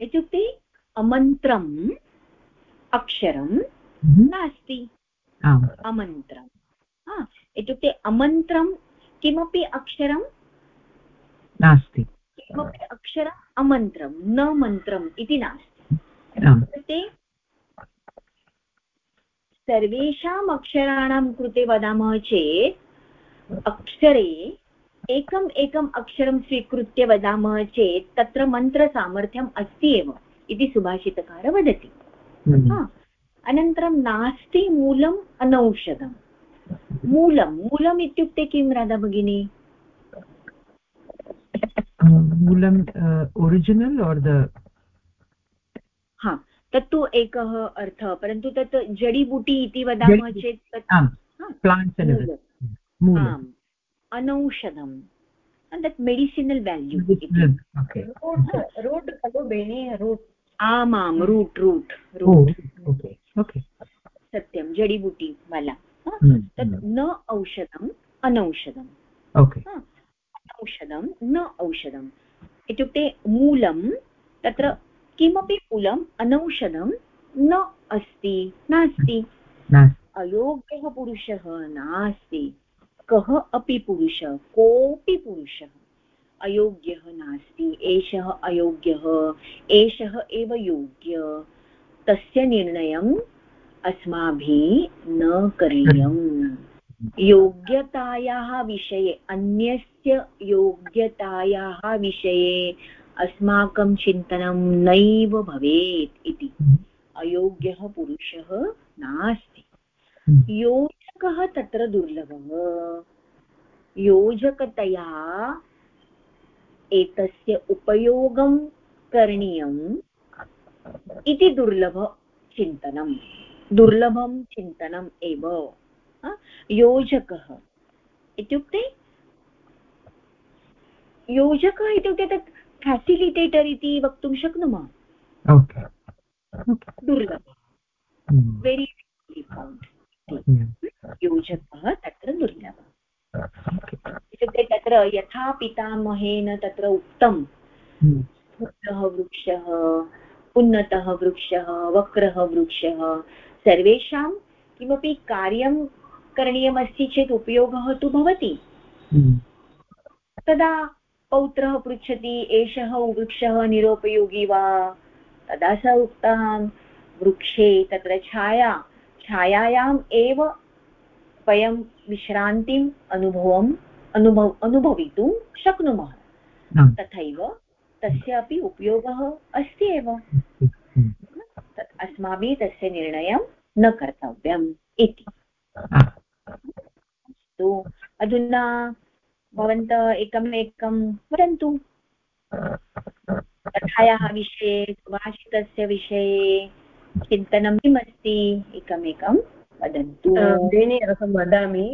इत्युक्ते अमन्त्रम् अक्षरं Mhm. नास्ति। अमन्त्रम्। इत्युक्ते अमन्त्रं किमपि अक्षरं नास्ति। किमपि अक्षरम् अमन्त्रं न मन्त्रम् इति नास्ति। आम्। सर्वेषाम् अक्षराणां कृते वदामः चेत् अक्षरे एकम् एकम् अक्षरं स्वीकृत्य वदामः चेत् तत्र मन्त्रसामर्थ्यम् अस्ति एव इति सुभाषितकारः वदति। Mhm. अनन्तरं नास्ति मूलम् अनौषधम्। मूलं मूलम् इत्युक्ते किं राधा भगिनी? मूलं ओरिजिनल् और् द हा तत्तु एकः अर्थः परन्तु तत् जडीबुटी इति वदामः। चेत् तत् हा, प्लाण्ट्स् मूलं। मूलम् आम् अनौषधं that medicinal value root root खलु बेनि रूट् आमां root root root okay okay सत्यं जडीबुटी वाला। हा, हम्म, तत् न औषधम् अनौषधम्। ओके औषधं न औषधम्। इत्युक्ते मूलं तत्र किमपि मूलम् अनौषधं न अस्ति नास्ति। अयोग्यः पुरुषः नास्ति। कः अपि पुरुषः कोऽपि पुरुषः अयोग्यः नास्ति। एषः अयोग्यः एषः एव योग्य। तस्य निर्णयम् अस्माभिः न करणीयम्। योग्यतायाः विषये, अन्यस्य योग्यतायाः विषये अस्माकं चिन्तनं नैव भवेत् इति। अयोग्यः पुरुषः नास्ति। योजकः तत्र दुर्लभः। योजकतया एतस्य उपयोगं करणीयम् इति दुर्लभचिन्तनं दुर्लभं चिन्तनम् एव। योजकः। इत्युक्ते योजकः इत्युक्ते तत् फेसिलिटेटर् इति वक्तुं शक्नुमः। दुर्लभः वेरि योजकः तत्र दुर्लभः इत्युक्ते तत्र यथा पितामहेन तत्र उक्तं। स्फुटः वृक्षः उन्नतः वृक्षः वक्रः वृक्षः सर्वेषां किमपि कार्यं करणीयमस्ति चेत् उपयोगः तु भवति। तदा पौत्रः पृच्छति एषः वृक्षः निरुपयोगी वा? तदा स उक्तवान् वृक्षे तत्र छाया। छायायाम् एव वयं विश्रान्तिम् अनुभवम् अनुभव अनुभवितुं शक्नुमः। तथैव तस्य अपि उपयोगः अस्ति एव। अस्माभिः तस्य निर्णयं न कर्तव्यम् इति। अस्तु। अधुना भवन्तः एकम् एकं वदन्तु कथायाः विषये सुभाषितस्य विषये चिन्तनं किम् अस्ति एकमेकं वदन्तु। बेनि अहं वदामि।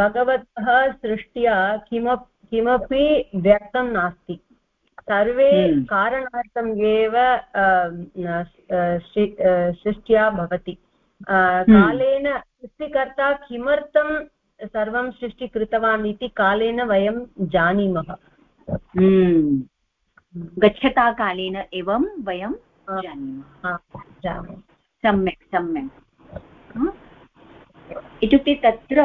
भगवतः सृष्ट्या किमपि किमपि व्यक्तं नास्ति। सर्वे हम्म। कारणार्थम् एव सृष्ट्या भवति। हम्म। कालेन सृष्टिकर्ता किमर्थं सर्वं सृष्टि कृतवान् इति कालेन वयं जानीमः। हम्म। गच्छता कालेन एवं वयं जानीमः। सम्यक् सम्यक्। इत्युक्ते तत्र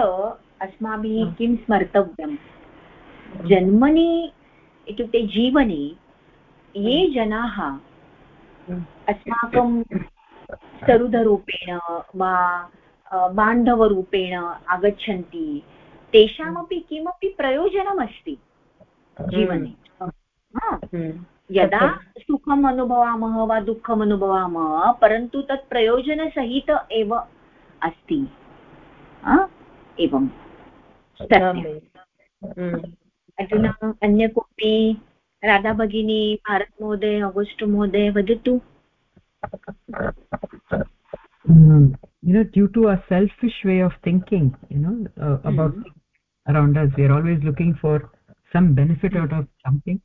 अस्माभिः किं स्मर्तव्यं जन्मनि इत्युक्ते जीवने ये जनाः अस्माकं सरुधरूपेण वा बान्धवरूपेण आगच्छन्ति तेषामपि किमपि प्रयोजनमस्ति जीवने? हम्म। यदा सुखम् अनुभवामः वा दुःखम् अनुभवामः परन्तु तत् प्रयोजनसहित एव अस्ति। एवं। हम्म। अधुना अन्य कोऽपि राधा भगिनी भारतमहोदय अगस्ट् महोदय वदतु? um, you know due to a selfish way of thinking you know uh, about mm -hmm. around us we are always looking for some benefit out of something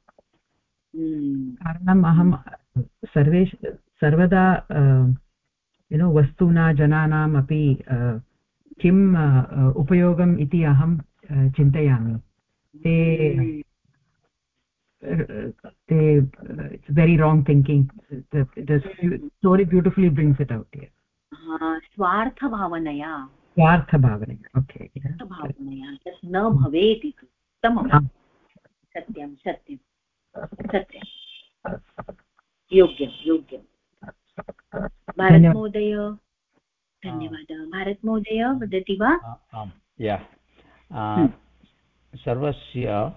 कारणम् अहं सर्वे सर्वदा यु नो वस्तूना जनानाम् अपि किम् उपयोगम् इति अहं चिन्तयामि ते ते it's very wrong thinking story beautifully brings it out here स्वार्थभावनया। स्वार्थभावनया ओके भावनया तत् न भवेत् इति। उत्तमं। सत्यं सत्यं सत्यं। योग्यं योग्यं। भारतमहोदय धन्यवादः। भारतमहोदय वदति वा? आम् या। हम्म। सर्वस्य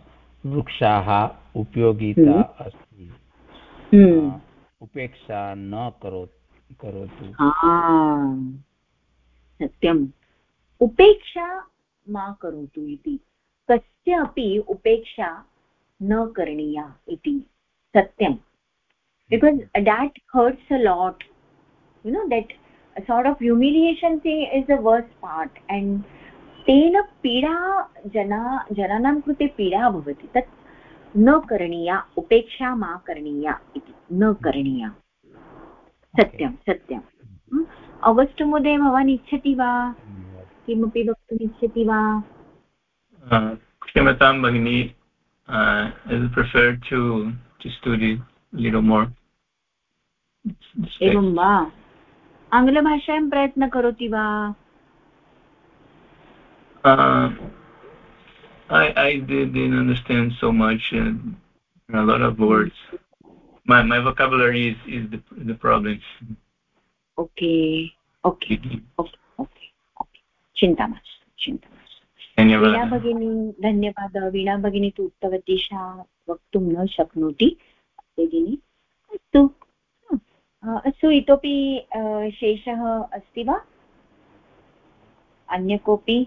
वृक्षाः उपयोगिता हम्म। अस्ति। हम्म। उपेक्षा न करोति। करोतु। सत्यम्। उपेक्षा मा करोतु इति। कस्य अपि उपेक्षा न करणीया इति। सत्यं because that hurts a lot you know that sort of humiliation is a worse part and तेन पीडा जना, जनानां कृते पीडा भवति। तत् न करणीया, उपेक्षा मा करणीया इति। न करणीया। सत्यं सत्यम् अगस्ट् महोदय भवान् इच्छति वा? किमपि वक्तुम् इच्छति वा? क्षम्यतां भगिनि। Prefer to to study more एवं वा? आङ्ग्लभाषायां प्रयत्नं करोति वा? I I didn't understand so much. Uh, a lot of words. My my vocabulary is is the the problem. Okay. Okay. Okay. Okay. Okay. चिन्ता मास्तु चिन्ता मास्तु वीणा धन्यवादः भगिनी धन्यवादः वीणा भगिनी तु उक्तवती सा वक्तुं न शक्नोति भगिनी अस्तु अ, अस्तु इतोपि अ, शेषः अस्ति वा अन्य कोऽपि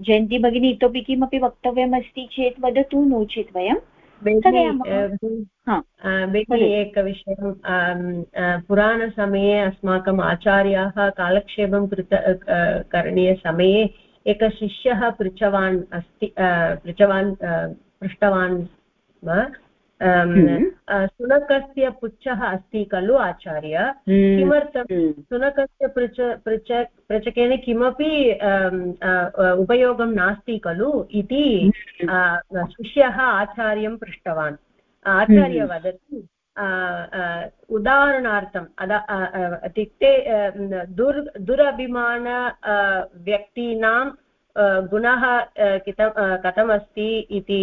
जयन्ती भगिनी इतोपि किमपि वक्तव्यमस्ति चेत् वदतु नो चेत् वयं वदतु। एकविषयं पुराणसमये अस्माकम् आचार्याः कालक्षेपं कृत करणीयसमये एकः शिष्यः पृच्छवान् अस्ति पृच्छवान् पृष्टवान् शुनकस्य पुच्छः अस्ति खलु आचार्य? हम्म, किमर्थं हम्म, शुनकस्य पृच पृच पृचकेन किमपि उपयोगं नास्ति खलु इति शिष्यः आचार्यं पृष्टवान्। आचार्य हम्म। वदति उदाहरणार्थम् अद इत्युक्ते दुर् दुरभिमान व्यक्तीनां गुणः अ, कथमस्ति इति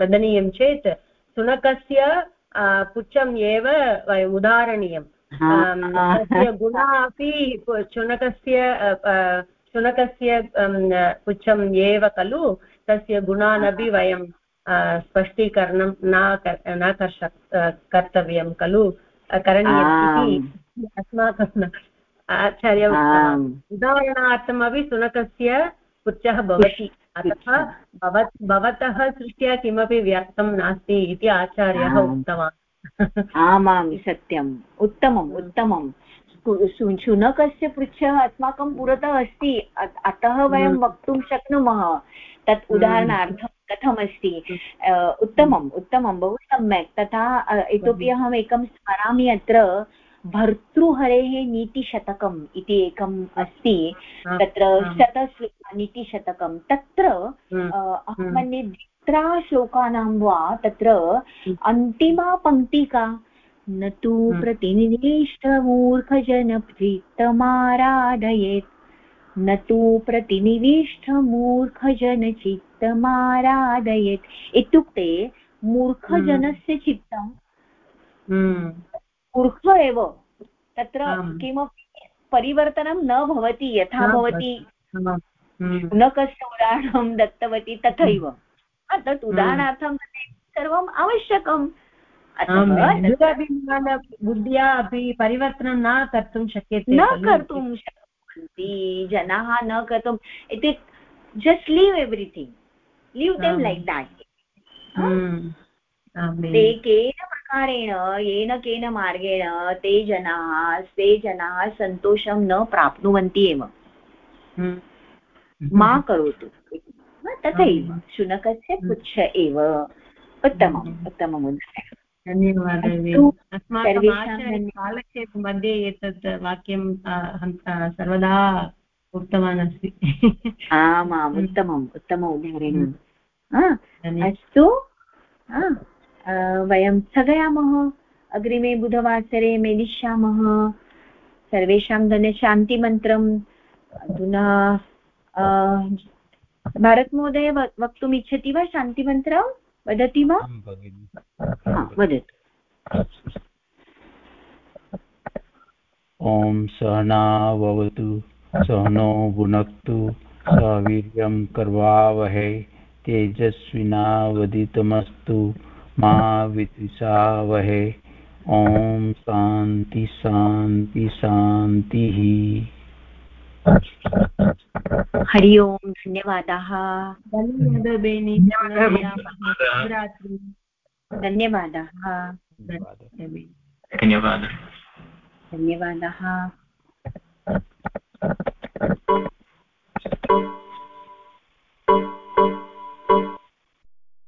वदनीयं चेत् शुनकस्य पुच्छम् एव वयम् उदाहरणीयम्। अम्, तस्य गुणः अपि शुनकस्य शुनकस्य पुच्छम् एव खलु तस्य गुणानपि वयं स्पष्टीकरणं न न कर्ष कर्तव्यं खलु करणीयम् इति अस्माकम् आचार्य। उदाहरणार्थमपि शुनकस्य पुच्छः भवति अतः भव भवतः दृष्ट्या किमपि व्यर्थं नास्ति इति आचार्यः उक्तवान्। आमां सत्यम्। उत्तमम् उत्तमं शु- शु- शुनकस्य पृच्छः अस्माकं पुरतः अस्ति। अतः वयं हम्म। वक्तुं शक्नुमः। तत् उदाहरणार्थं कथमस्ति? उत्तमम् उत्तमं बहु सम्यक्। तथा इतोपि अहम् एकं स्मरामि अत्र। भर्तृहरेः नीतिशतकम् इति एकम् अस्ति तत्र आम्। नीतिशतकं तत्र हम्म। अहं हम्म। मन्ये द्वित्रा श्लोकानां वा तत्र अन्तिमा पङ्क्तिका न तु हम्म। प्रतिनिविष्टमूर्खजनचित्तमाराधयेत् न तु प्रतिनिविष्टमूर्खजनचित्तमाराधयेत् इत्युक्ते मूर्खजनस्य चित्तं हम्म। एव। तत्र किमपि परिवर्तनं न भवति यथा न भवति। हम्म। शुनकस्य उदाहरणं दत्तवती तथैव। तत् उदाहरणार्थं तत् सर्वम् आवश्यकम्। दुरभिमानबुद्ध्या अपि परिवर्तनं न कर्तुं शक्यते न कर्तुं शक्नुवन्ति जनाः न कर्तुम् इति just leave everything leave them like that hmm. ते केन प्रकारेण येन केन मार्गेण ते जनाः ते जनाः सन्तोषं न प्राप्नुवन्ति एव। हम्म। मा करोतु। तथैव शुनकस्य पुच्छ एव। उत्तमम् हम्म। उत्तमम् उदाहरणम् धन्यवादः कालक्षेपमध्ये एतत् वाक्यं सर्वदा उक्तवान् अस्ति आमाम् हम्म। उत्तमम् उत्तम उदाहरणं हम्म। अस्तु वयं स्थगयामः अग्रिमे बुधवासरे मेलिष्यामः सर्वेषां धन्यशान्तिमन्त्रम्। अधुना भारतमहोदय वक्तुम् इच्छति वा? शान्तिमन्त्रं वदति वा? हा, वदतु। ॐ सहनाववतु सहनो भुनक्तु सह वीर्यं कर्वावहै तेजस्विनावदितमस्तु मा विद्विषावहे। ॐ शान्ति शान्ति शान्तिः। हरि ओम् धन्यवादाः। धन्यवादाः। धन्यवादः। धन्यवादाः।